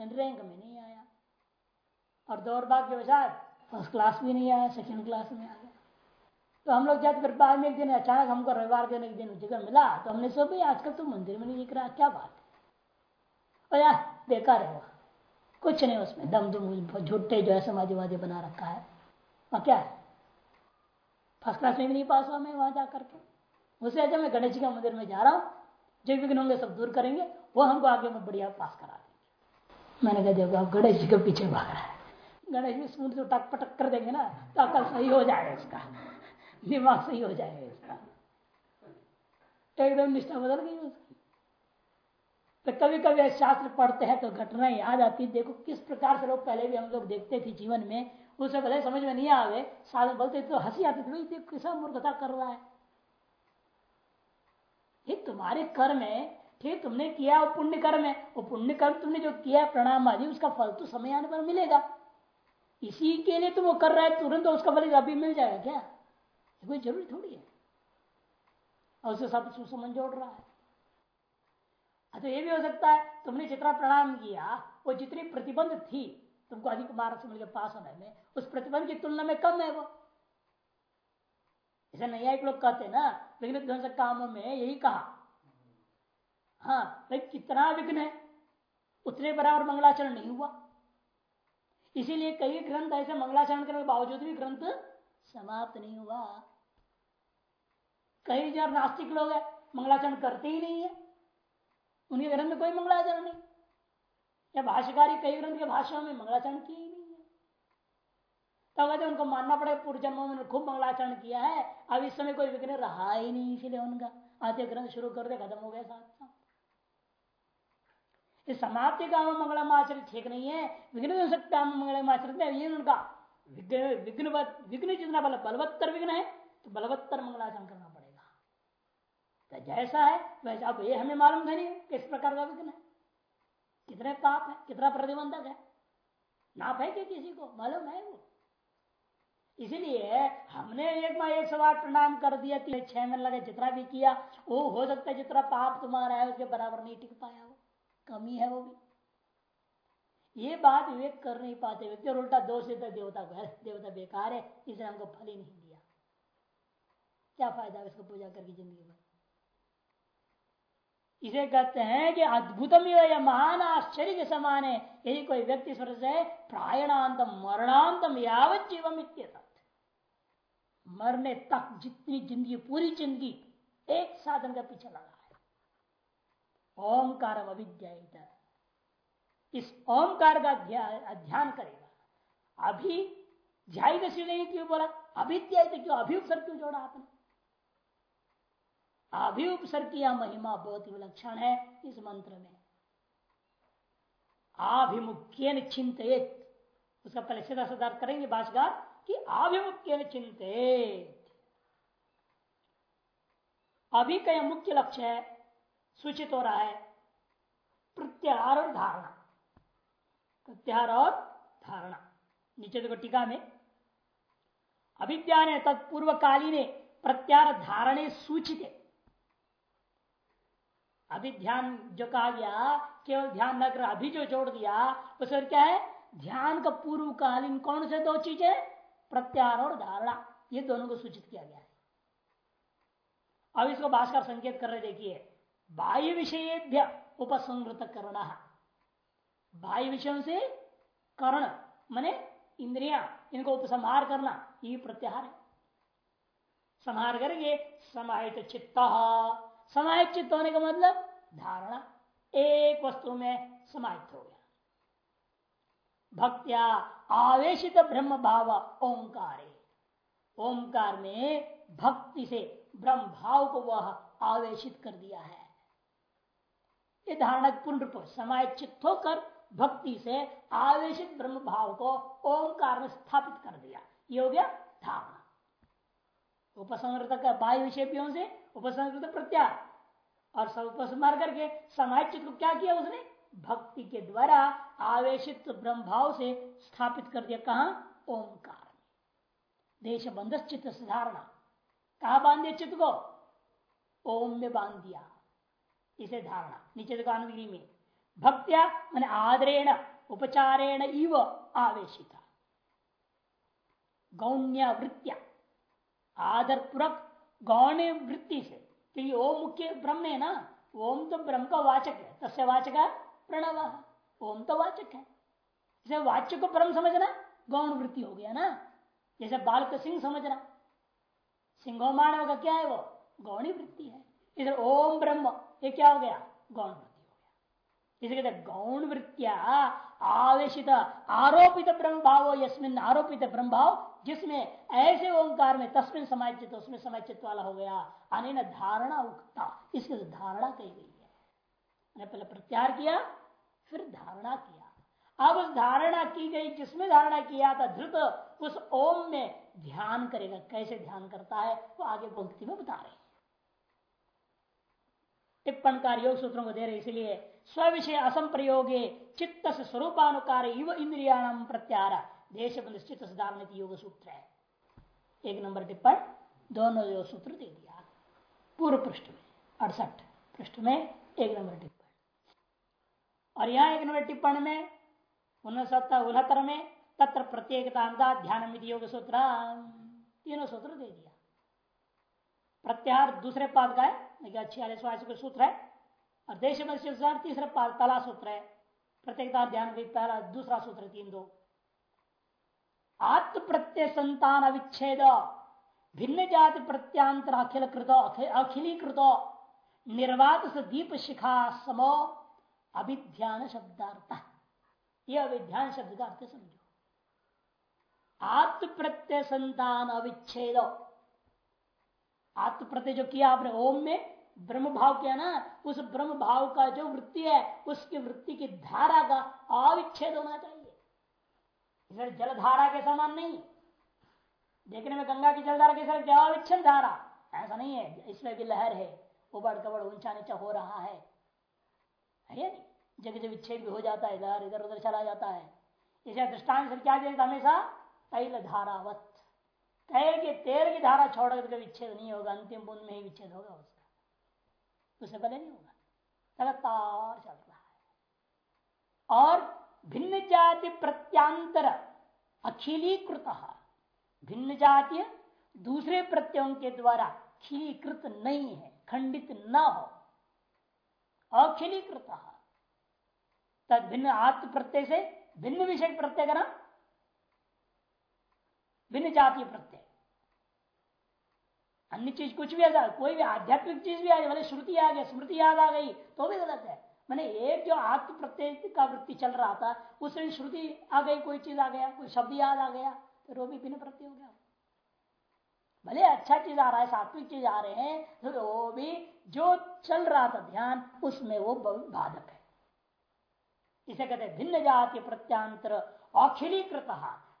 रैंक में नहीं आया। और दौर्भाग्यवशात फ़र्स्ट क्लास भी नहीं आया, सेकेंड क्लास में आ गया तो हम लोग जाते फिर बाद में एक दिन अचानक हमको रविवार दिन एक दिन जगह मिला तो हमने सोच, भाई आजकल तो मंदिर में नहीं दिख रहा, क्या बात है? यार, बेकार है वह कुछ नहीं, उसमें दम दुम झूठे जो है समाजवादी बना रखा है। वह क्या है? फ़र्स्ट क्लास में भी नहीं पास हुआ मैं वहाँ जाकर के। उसे जब मैं गणेश जी के मंदिर में जा रहा हूँ। जो विघ्न होंगे सब दूर करेंगे। वो हमको आगे में बढ़िया पास करा देंगे। मैंने कहा, देखो, आप गणेश जी के पीछे भाग रहा है। गणेश जी स्कूल से टक पटक कर देंगे ना तो अकल सही हो जाएगा इसका। दिमाग सही हो जाएगा इसका। एकदम निष्ठा बदल गई उसकी। तो कभी कभी शास्त्र पढ़ते हैं तो घटना याद आती देखो किस प्रकार से लोग पहले भी हम लोग देखते थे जीवन में, उसे पहले समझ में नहीं आवे, साधन बोलते तो हँसी आती थी किसा मूर्खता कर रहा है? ये तुम्हारे कर्म है, ठीक, तुमने किया वो पुण्य कर्म है। वो पुण्य कर्म तुमने जो किया प्रणाम आदि, उसका फल तो समय आने पर मिलेगा। इसी के लिए तुम वो कर रहा है, तुरंत तो उसका फल अभी मिल जाएगा क्या? कोई ज़रूरी थोड़ी है? और उसके साथ सुसमन जोड़ रहा है। तो ये भी हो सकता है, तुमने जितना प्रणाम किया, वो जितनी प्रतिबंध थी, तुमको अधिक मार्ग से मिलकर पास होने में, उस प्रतिबंध की तुलना में कम है वो। नहीं एक लोग कहते ना, विघ्न ध्वंस कामों में यही कहा। हाँ भाई कितना विघ्न है? उतने बराबर मंगलाचरण नहीं हुआ। इसीलिए कई ग्रंथ ऐसे मंगलाचरण करने के बावजूद भी ग्रंथ समाप्त नहीं हुआ। कई जब नास्तिक लोग है, मंगलाचरण करते ही नहीं है। उनके ग्रंथ में कोई मंगलाचरण नहीं। या भाष्यकारी कई ग्रंथ के भाषाओं में मंगलाचरण किए ही नहीं है। तो कहते उनको मानना पड़ेगा पूर्व जन्मों में खूब मंगलाचरण किया है। अब इस समय कोई विघ्न रहा ही नहीं, इसीलिए उनका आते ग्रंथ शुरू कर दे, खत्म हो गया साथ साथ इस समाप्ति का मंगलमाचरित ठीक नहीं है। विघ्न हो मंगलमाचरित ये उनका। विघ्न विघ्न जितना बल, बलवत्तर विघ्न है तो बलवत्तर मंगलाचरण करना पड़ेगा। तो जैसा है, वैसा अब ये हमें मालूम था नहीं किस प्रकार का विघ्न है। कितने पाप है, कितना प्रतिबंधक है। नाप है किसी को? मालूम है वो। इसीलिए हमने एक बार, एक सवाल प्रणाम कर दिया छह महीने लगे जितना भी किया, वो हो सकता है जितना पाप तुम्हारा है, उसके बराबर नहीं टिक पाया कमी है वो भी। ये बात विवेक कर नहीं पाते। व्यक्ति और उल्टा दोष देता देवता को देवता बेकार है, इसने हमको फल ही नहीं दिया। क्या फ़ायदा इसको पूजा करके ज़िंदगी में? इसे कहते हैं कि अद्भुतम या महान आश्चर्य के समान है। यदि कोई व्यक्ति स्वर से प्रायणांतम, मरणांतम यावत जीवम मरने तक जितनी ज़िंदगी, पूरी ज़िंदगी एक साधन का पीछे लगा। ओंकार अविद्या इस ओंकार का अध्ययन करेगा। अभी ध्याय नहीं क्यों बोला? अभिद्या क्यों? अभियुक्त क्यों जोड़ा आपने? अभिउपसर्ग की महिमा बहुत ही विलक्षण है इस मंत्र में। आभिमुख्य चिंतित उसका पहले सीधा सुधार करेंगे भाषगार कि आभिमुख्य चिंतित अभी का मुख्य लक्ष्य है सूचित हो रहा है। प्रत्याहार और धारणा। प्रत्याहार और धारणा। नीचे देखो टीका में। अभिद्या ने तत्पूर्व तत्पूर्वकालीन प्रत्यार धारणे सूचित अभी ध्यान जो कहा गया, केवल ध्यान न कर, अभी जो जोड़ दिया उसे क्या है? ध्यान का पूर्वकालीन कौन से दो चीज़ें प्रत्यार और धारणा। ये दोनों को सूचित किया गया है। अब इसको भाषकर संकेत कर रहे, देखिए। बाह्य विषय उपसंहृत करना बाह्य विषयों से करण, मने इंद्रिया, इनको उपसंहार करना, ये प्रत्याहार है। संहार करेंगे, समाहित चित्त। समाहित चित्त होने का मतलब धारणा। एक वस्तु में समाहित हो गया। भक्त्या आवेशित ब्रह्म भाव ओंकार। ओंकार में भक्ति से ब्रह्म भाव को वह आवेशित कर दिया है। ये धारणा पूर्ण रूप चित्त होकर भक्ति से आवेशित ब्रह्म भाव को ओंकार में स्थापित कर दिया। ये हो गया धारणा। उपसंहृत का बाह्य विषयों से उपसंहृत प्रत्यार और सब उपसंहार करके समाज चित्त को क्या किया उसने? भक्ति के द्वारा आवेशित ब्रह्म भाव से स्थापित कर दिया। कहा? ओंकार देश बंध चित्त धारणा कहा बाँध दिया चित्त को? ओम में बाँध दिया। इसे धारणा, नीचे दुकान में भक्त्या मान आदरेण, उपचारेण इव आवेशिता। गौण्य वृत्तिया आदर पूर्वक गौण्य वृत्ति से। क्योंकि ओम मुख्य ब्रह्म है ना, ओम तो ब्रह्म का वाचक है। तस्य वाचक है प्रणव, ओम तो वाचक है। इसे वाच्य को ब्रह्म समझना गौण वृत्ति हो गया ना। जैसे बालक सिंह समझना। सिंहो मानव का क्या है वो? गौणी वृत्ति है। इधर ओम ब्रह्म ये क्या हो गया? गौण वृत्ति हो गया। इसे कहते गौण वृत्तिया आवेशित, आरोपित ब्रह्म भाव यस्मिन आरोपित ब्रह्म भाव जिसमें ऐसे ओंकार में तस्मिन समाचित उसमें समाचित वाला हो गया। अने धारणा उगता इसके धारणा कही गई है। पहले प्रत्यार किया, फिर धारणा किया। अब उस धारणा की गई, जिसमें धारणा किया था धृत उस ओम में ध्यान करेगा। कैसे ध्यान करता है, वो आगे पंक्ति में बता रहे टिप्पण कार्य योग सूत्रों को दे रहे इसलिए स्व विषय असम प्रयोगे चित्त स्वरूपानुकार इव इंद्रियाण प्रत्यार देश चित्त सुधारण योग सूत्र है। एक नंबर टिप्पण, दोनों योग सूत्र दे दिया। पूर्व पृष्ठ में, अड़सठ पृष्ठ में एक नंबर टिप्पण। और यहाँ एक नंबर टिप्पण में उनहत्तर में, तत्र प्रत्येकता ध्यान योग सूत्र, तीनों सूत्र दे दिया। प्रत्याहार दूसरे पाद का है। सूत्र है? और देश में तीसरे पहला सूत्र है। प्रत्येकता ध्यान पहला, दूसरा सूत्र तीन दो। आत्म प्रत्यय संतान अविच्छेद। भिन्न जाति प्रत्यांतर अखिल कृत अखिलीकृत। निर्वात दीप शिखा समो। अभिध्यान शब्दार्थ। यह अभिध्यान शब्द का अर्थ समझो। आत्म प्रत्यय संतान अविच्छेद। आत्म प्रत्यय जो किया आपने, ओम में ब्रह्म भाव किया ना, उस ब्रह्म भाव का जो वृत्ति है, उसकी वृत्ति की धारा का अविच्छेद होना चाहिए। जलधारा के समान नहीं। देखने में गंगा की जलधारा के सर क्या अविच्छेद धारा? ऐसा नहीं है, इसमें भी लहर है, उबड़ कबड़, ऊँचा नीचा हो रहा है। जगह जब विच्छेद भी हो जाता है, इधर इधर उधर चला जाता है। इसे दृष्टांत से क्या देता हमेशा? तैल धारावत तैल के तेल की धारा छोड़ कर विच्छेद नहीं होगा, अंतिम बुंद में ही विच्छेद होगा उसका। उससे पहले नहीं होगा। लगातार चल रहा है। और भिन्न जाति प्रत्यांतर, अखिलीकृत भिन्न जातीय दूसरे प्रत्ययों के द्वारा खिलीकृत नहीं है, खंडित न हो। अखिलीकृत, तद भिन्न आत्म प्रत्यय से भिन्न विषय प्रत्यय का नाम भिन्न जातीय प्रत्यय। अन्य चीज़ कुछ भी आ कोई भी आध्यात्मिक चीज़ भी आ जाए श्रुति आ गई, स्मृति याद आ गई तो भी गलत है। मैंने एक जो आत्म प्रत्यय का वृत्ति चल रहा था उसमें श्रुति आ गई, कोई चीज़ आ गया, कोई शब्द याद आ गया तो वो भी भिन्न प्रत्यय हो गया। भले अच्छा चीज़ आ रहा है, सात्विक चीज़ आ रहे हैं तो वो भी जो चल रहा था ध्यान, उसमें वो बाधक है। इसे कहते भिन्न जाति प्रत्यांतर, अखिलीकृत।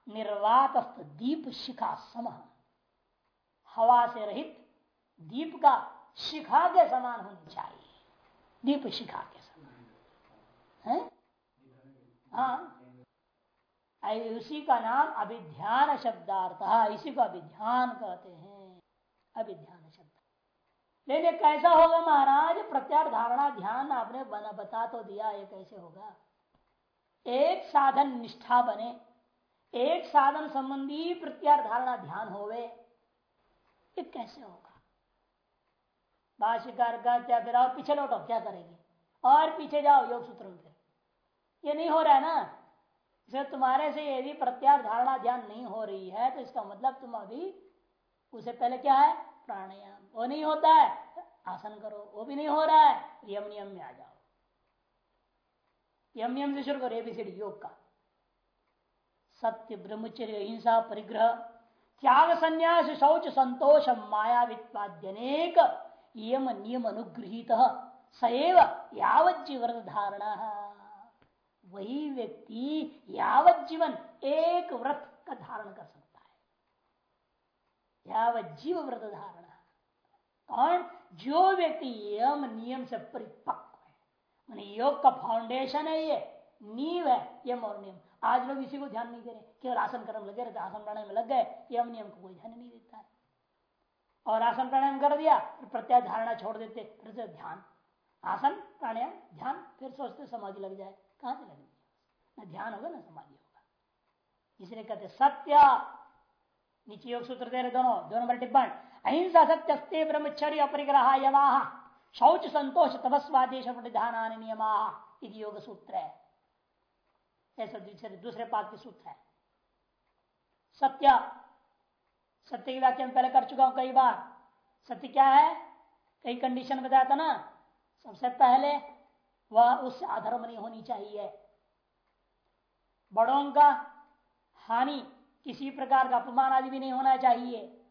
निर्वात दीप शिखा सम हवा से रहित दीप का शिखा के समान होनी चाहिए। दीप शिखा के समान। है? हाँ। उसी का नाम अभिध्यान शब्दार्थ इसी को अभिध्यान कहते हैं। अभिध्यान शब्द। लेकिन कैसा होगा महाराज? प्रत्यार धारणा, ध्यान आपने बना, बता तो दिया, ये कैसे होगा? एक साधन निष्ठा बने। एक साधन संबंधी प्रत्यार धारणा ध्यान होवे, ये कैसे होगा? भाष्यकार क्या फिर आओ पीछे लौटो, क्या करेंगे? और पीछे जाओ, योग सूत्र में फिर ये नहीं हो रहा है ना? जब तुम्हारे से यदि प्रत्यार धारणा ध्यान नहीं हो रही है तो इसका मतलब तुम अभी उसे पहले क्या है? प्राणायाम। वो नहीं होता है, आसन करो। वो भी नहीं हो रहा है, यम नियम में आ जाओ। यम नियम से शुरू करो एबीसीडी योग का। सत्य ब्रह्मचर्य हिंसा परिग्रह, त्याग संन्यास शौच संतोष माया वित्वाद्यनेक यम नियम अनुग्रहित सएव यावत जीवन धारणा वही व्यक्ति यावत जीवन एक व्रत का धारण कर सकता है। या जीव व्रत धारणा। कौन? जो व्यक्ति यम नियम से परिपक्व है। योग का फाउंडेशन है ये, नींव है यम और नियम। आज लोग इसी को ध्यान नहीं दे रहे। केवल आसन कर्म लगे रहते आसन प्राणायाम लग गए यम नियम को कोई ध्यान नहीं देता है। और आसन प्राणायाम कर दिया, फिर प्रत्याय धारणा छोड़ देते, फिर से ध्यान। आसन प्राणायाम, ध्यान, फिर सोचते समाधि लग जाए। कहाँ से लगेगी? न ध्यान होगा, ना समाधि होगा। इसलिए कहते, सत्य, नीचे योग सूत्र दे रहे दोनों दोनों नंबर टिप्पण। अहिंसा सत्य अस्ते ब्रह्मचर्य अपरिग्रह यमा शौच संतोष तपस्वादेश निधान नियमा। योग सूत्र है। ऐसा दूसरे पाद के सूत्र है। सत्य सत्य की व्याख्या पहले कर चुका हूँ कई बार। सत्य क्या है? कई कंडीशन बताया था ना। सबसे पहले वह उससे अधर्म नहीं होनी चाहिए। बड़ों का हानि किसी प्रकार का अपमान आदि भी नहीं होना चाहिए।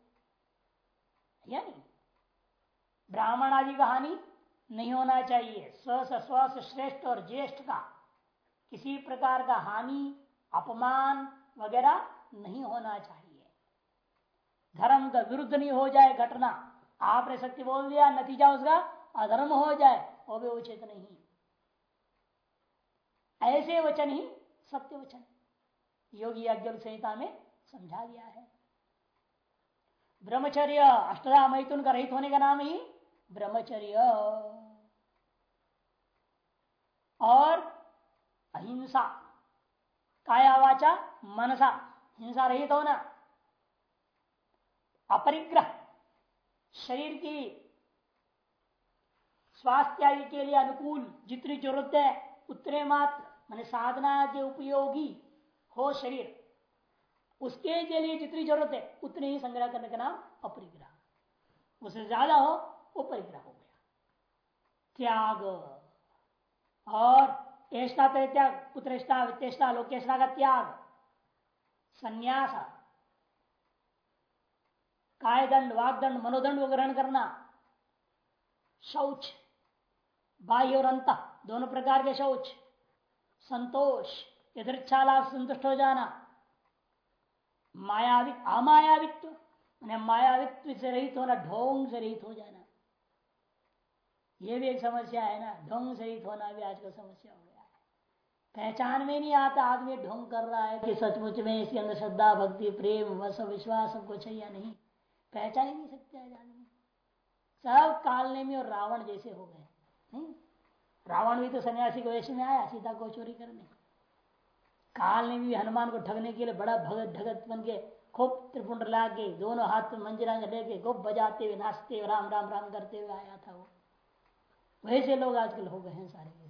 या नहीं? ब्राह्मण आदि का हानि नहीं होना चाहिए। स्व से स्व श्रेष्ठ और ज्येष्ठ का। किसी प्रकार का हानि, अपमान वगैरह नहीं होना चाहिए। धर्म का विरुद्ध नहीं हो जाए घटना। आपने सत्य बोल दिया, नतीजा उसका अधर्म हो जाए, वो भी उचित नहीं। ऐसे वचन ही सत्य वचन। योगी यज्ञ संहिता में समझा दिया है। ब्रह्मचर्य अष्टदा मैथुन का रहित होने का नाम ही ब्रह्मचर्य। और अहिंसा काया वाचा मनसा हिंसा रहित होना अपरिग्रह, शरीर की स्वास्थ्य आदि के लिए अनुकूल, जितनी ज़रूरत है, उतने मात्र, मान साधना के उपयोगी हो शरीर। उसके के लिए जितनी ज़रूरत है, उतने ही संग्रह करने का नाम अपरिग्रह। उससे ज़्यादा हो, वो परिग्रह हो गया। त्याग। और एष्टा त्याग पुत्रेष्टा, वित्तेष्टा, लोकेष्टा का त्याग। संन्यास। काय दंड वागदंड, मनोदंड को ग्रहण करना। शौच। बाह्य और अंत, दोनों प्रकार के शौच। संतोष। यदृच्छाला संतुष्ट हो जाना। मायाविक अमायावित्व मायावित्व से रहित होना, ढोंग से रहित हो जाना। यह भी एक समस्या है ना, ढोंग से रहित होना भी आजकल समस्या हो गया। पहचान में नहीं आता, आदमी ढोंग कर रहा है कि सचमुच में इसके अंदर श्रद्धा, भक्ति, प्रेम वस विश्वास सब कुछ है या नहीं? पहचान ही नहीं सकते आदमी। सब कालने में और रावण जैसे हो गए रावण भी तो सन्यासी के वेश में आया, सीता को चोरी करने। काल ने भी हनुमान को ठगने के लिए बड़ा भगत ढगत बन के खूब त्रिपुंड ला के दोनों हाथ में मंजरा लेके खूब बजाते हुए नाचते हुए राम राम राम करते हुए आया था वो। वैसे लोग आजकल हो गए हैं सारे।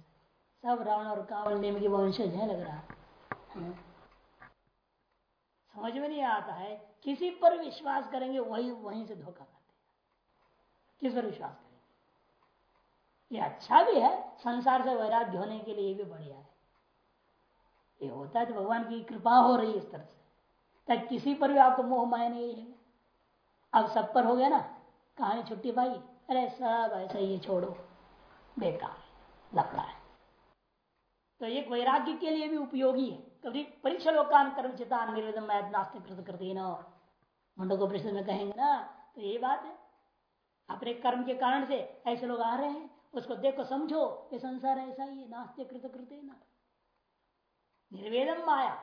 सब रावण और कावल नेम के वंशज है लग रहा समझ में नहीं आता है, किसी पर विश्वास करेंगे वही वहीं से धोखा करते किस पर विश्वास करेंगे? ये अच्छा भी है, संसार से वैराग्य होने के लिए भी बढ़िया है। ये होता है तो भगवान की कृपा हो रही है इस तरह से। ताकि किसी पर भी आपको मोह माया नहीं है। अब सब पर हो गया ना, कहानी छुट्टी पाई, अरे सब ऐसा ही, छोड़ो। बेकार, लफड़ा है। तो एक वैराग्य के लिए भी उपयोगी है। कभी परीक्षा लोकान कर्म चिता निर्वेदन नास्तिक कृत करती न मंडो प्रश्न में कहेंगे ना तो ये बात है। अपने कर्म के कारण से ऐसे लोग आ रहे हैं, उसको देखो, समझो, ये संसार ऐसा ही है, नास्तिक कृत करते ना निर्वेदन माया,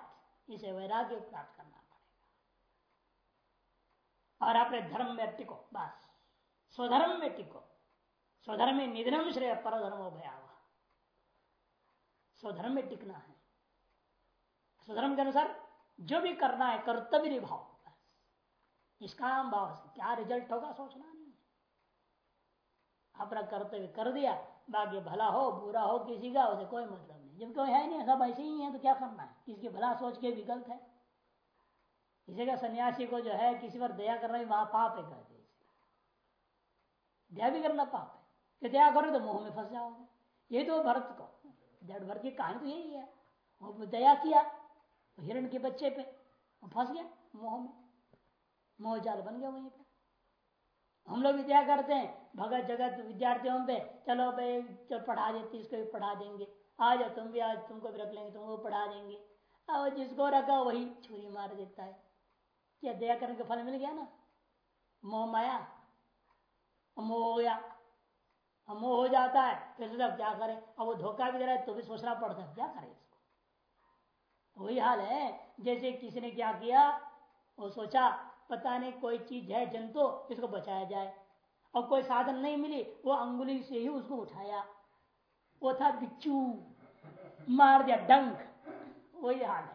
इसे वैराग्य प्राप्त करना पड़ेगा। और अपने धर्म में टिको, बस। स्वधर्म में टिको। स्वधर्म में निधनम श्रेय पर धर्म भयावा स्वधर्म में टिकना है। स्वधर्म के अनुसार जो भी करना है कर्तव्य निभाओ। निष्काम भाव से। क्या रिज़ल्ट होगा सोचना नहीं अपना कर्तव्य कर दिया, बाकी भला हो, बुरा हो, किसी का, उसे कोई मतलब नहीं। जब कोई है नहीं, सब ऐसे ही है तो क्या करना है? किसकी भला सोच के विकल्प है? किसी का सन्यासी को जो है, किसी पर दया करना भी वहाँ पाप है कहते दया भी करना पाप है। कि दया करो तो मुँह में फंस जाओगे। ये तो भरत को जड़ भरत की कहानी तो यही है। वो दया किया हिरण के बच्चे पे फंस गया मोह में। मोह जाल बन गया वहीं पे। हम लोग विद्या करते हैं, भगत जगत विद्यार्थियों पे, चलो भाई, चल पढ़ा देते, इसको भी पढ़ा देंगे। आ जाओ, तुम भी आज तुमको भी रख लेंगे, तुमको पढ़ा देंगे। अब जिसको रखा वही छुरी मार देता है। क्या दया करने का फल मिल गया ना? मोह माया, मोह हो गया मोह हो जाता है, फिर अब क्या करें? अब वो धोखा भी दे रहा है तो भी सोचना पड़ता है, क्या करें इसको? वही हाल है, जैसे किसी ने क्या किया, वो सोचा, पता नहीं कोई चीज़ है जंतु, इसको बचाया जाए। और कोई साधन नहीं मिली, वो अंगुली से ही उसको उठाया। वो था बिच्छू, मार दिया, डंक। वही हाल है।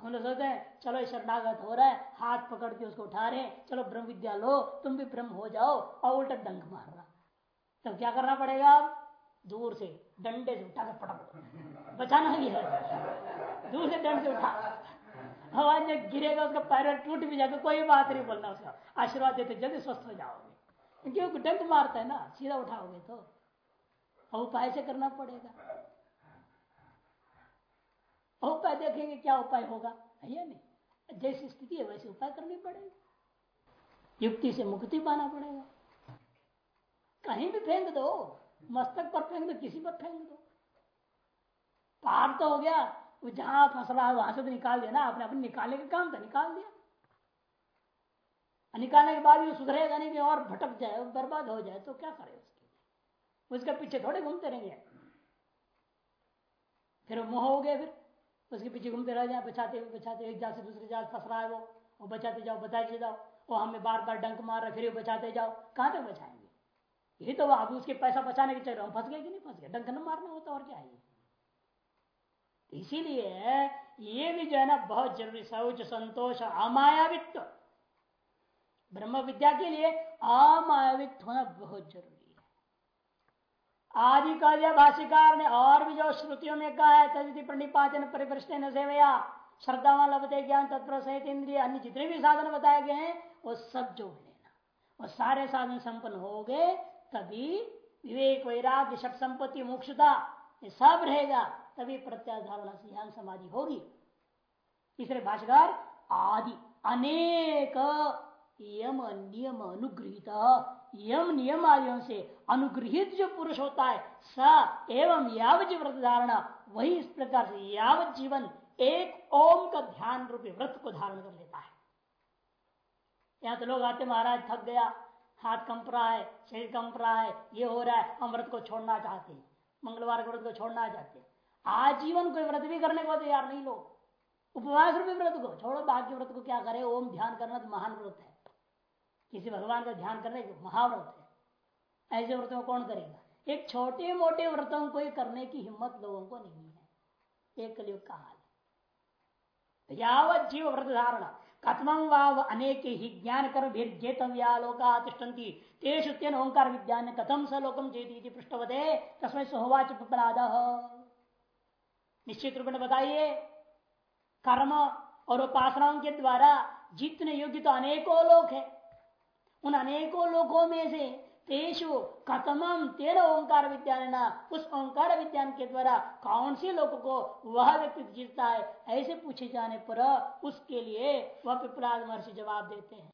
हम लोग सोचते हैं, चलो शरणागत हो रहा है, हाथ पकड़ के उसको उठा रहे चलो ब्रह्म विद्या लो, तुम भी ब्रह्म हो जाओ, और उल्टा डंक मार रहा। तब क्या करना पड़ेगा आप दूर से डंडे से उठा कर पटक बचाना ही है। दूर से डंड से उठा। हवा जब गिरेगा, उसका पैर टूट भी जाएगा, कोई बात नहीं बोलना उसका। आशीर्वाद देते जल्दी स्वस्थ हो जाओगे। क्योंकि डंक मारता है ना, सीधा उठाओगे तो। अब उपाय से करना पड़ेगा। उपाय देखेंगे, क्या उपाय होगा? है या नहीं? जैसी स्थिति है, वैसे उपाय करनी पड़ेगी। युक्ति से मुक्ति पाना पड़ेगा। कहीं भी फेंक दो, मस्तक पर फेंक दो, किसी पर फेंक दो। पार तो हो गया, वो जहाँ फंसला वहाँ से तो निकाल दिया ना आपने अपने निकालने का काम था निकाल दिया। निकालने के बाद भी सुधरेगा नहीं कि और भटक जाए बर्बाद हो जाए तो क्या करे उसके? उसके पीछे थोड़े घूमते रहेंगे। फिर मोह हो गया फिर। उसके पीछे घूमते रह जाए बचाते हुए बचाते एक जाल से दूसरे जाल फंस रहा है वो। वो बचाते जाओ बताते जाओ। वो हमें बार बार डंक मार रहे, फिर बचाते जाओ। कहाँ तक बचाएँगे? यही तो अभी उसके पैसा बचाने के चल रहे फंस गए कि नहीं फंस गए? डंक न मारना होता और क्या है इसीलिए ये भी जो है ना, बहुत ज़रूरी सौच संतोष, अमायावित्व। ब्रह्म विद्या के लिए अमायावित होना बहुत ज़रूरी। आदि कह दिया भाष्यकार ने और भी जो श्रुतियों में कहा है तदिति प्रणिपात परिप्रश्न न सेवया श्रद्धा लभते ज्ञान तत्पर सहित इंद्रिय अन्य जितने भी साधन बताए गए हैं, वो सब जोड़ लेना। वो सारे साधन संपन्न हो गए, तभी विवेक, वैराग्य शब संपत्ति, मोक्षता, ये सब रहेगा, तभी प्रत्याधारण ज्ञान समाधि होगी। तीसरे भाषाकार आदि अनेक यम नियम अनुग्रहित। यम नियम आदियों से अनुग्रहित जो पुरुष होता है, स एवं यावत व्रत धारणा, वही इस प्रकार से यावत जीवन एक ओम का ध्यान रूपी व्रत को धारण कर लेता है। यहाँ तो लोग आते, महाराज, थक गया, हाथ कंप रहा है, शरीर कंप रहा है, ये हो रहा है, हम व्रत को छोड़ना चाहते हैं, मंगलवार के व्रत को छोड़ना चाहते हैं। आजीवन कोई व्रत भी करने को तैयार नहीं लोग। उपवास रूपी व्रत को, छोड़ो, बाकी व्रत को क्या करे, ओम ध्यान करना तो महान व्रत है। किसी भगवान का ध्यान करने के महाव्रत है। ऐसे व्रतों को कौन करेगा? एक छोटे मोटे व्रतों को करने की हिम्मत लोगों को नहीं है। एक कलयुग का हाल यावत जीव व्रत धारणा। कथम वाव अनेक ही ज्ञान कर भेद्येतव्यालोका तिष्ठन्ति। तेषु तेन ओंकार विज्ञान कथम स लोकम जेती पृष्ठवदे तस्में सोहवाच प्रपलाद निश्चित रूप में बताइए, कर्म और उपासनाओं के द्वारा जीतने योग्य तो अनेकों लोग हैं। उन अनेकों लोगों में से तेषु खतम तेरह ओंकार ना उस ओंकार विज्ञान के द्वारा कौन से लोगों को वह व्यक्ति जीतता है, ऐसे पूछे जाने पर उसके लिए वह पिपलाद महर्षि जवाब देते हैं।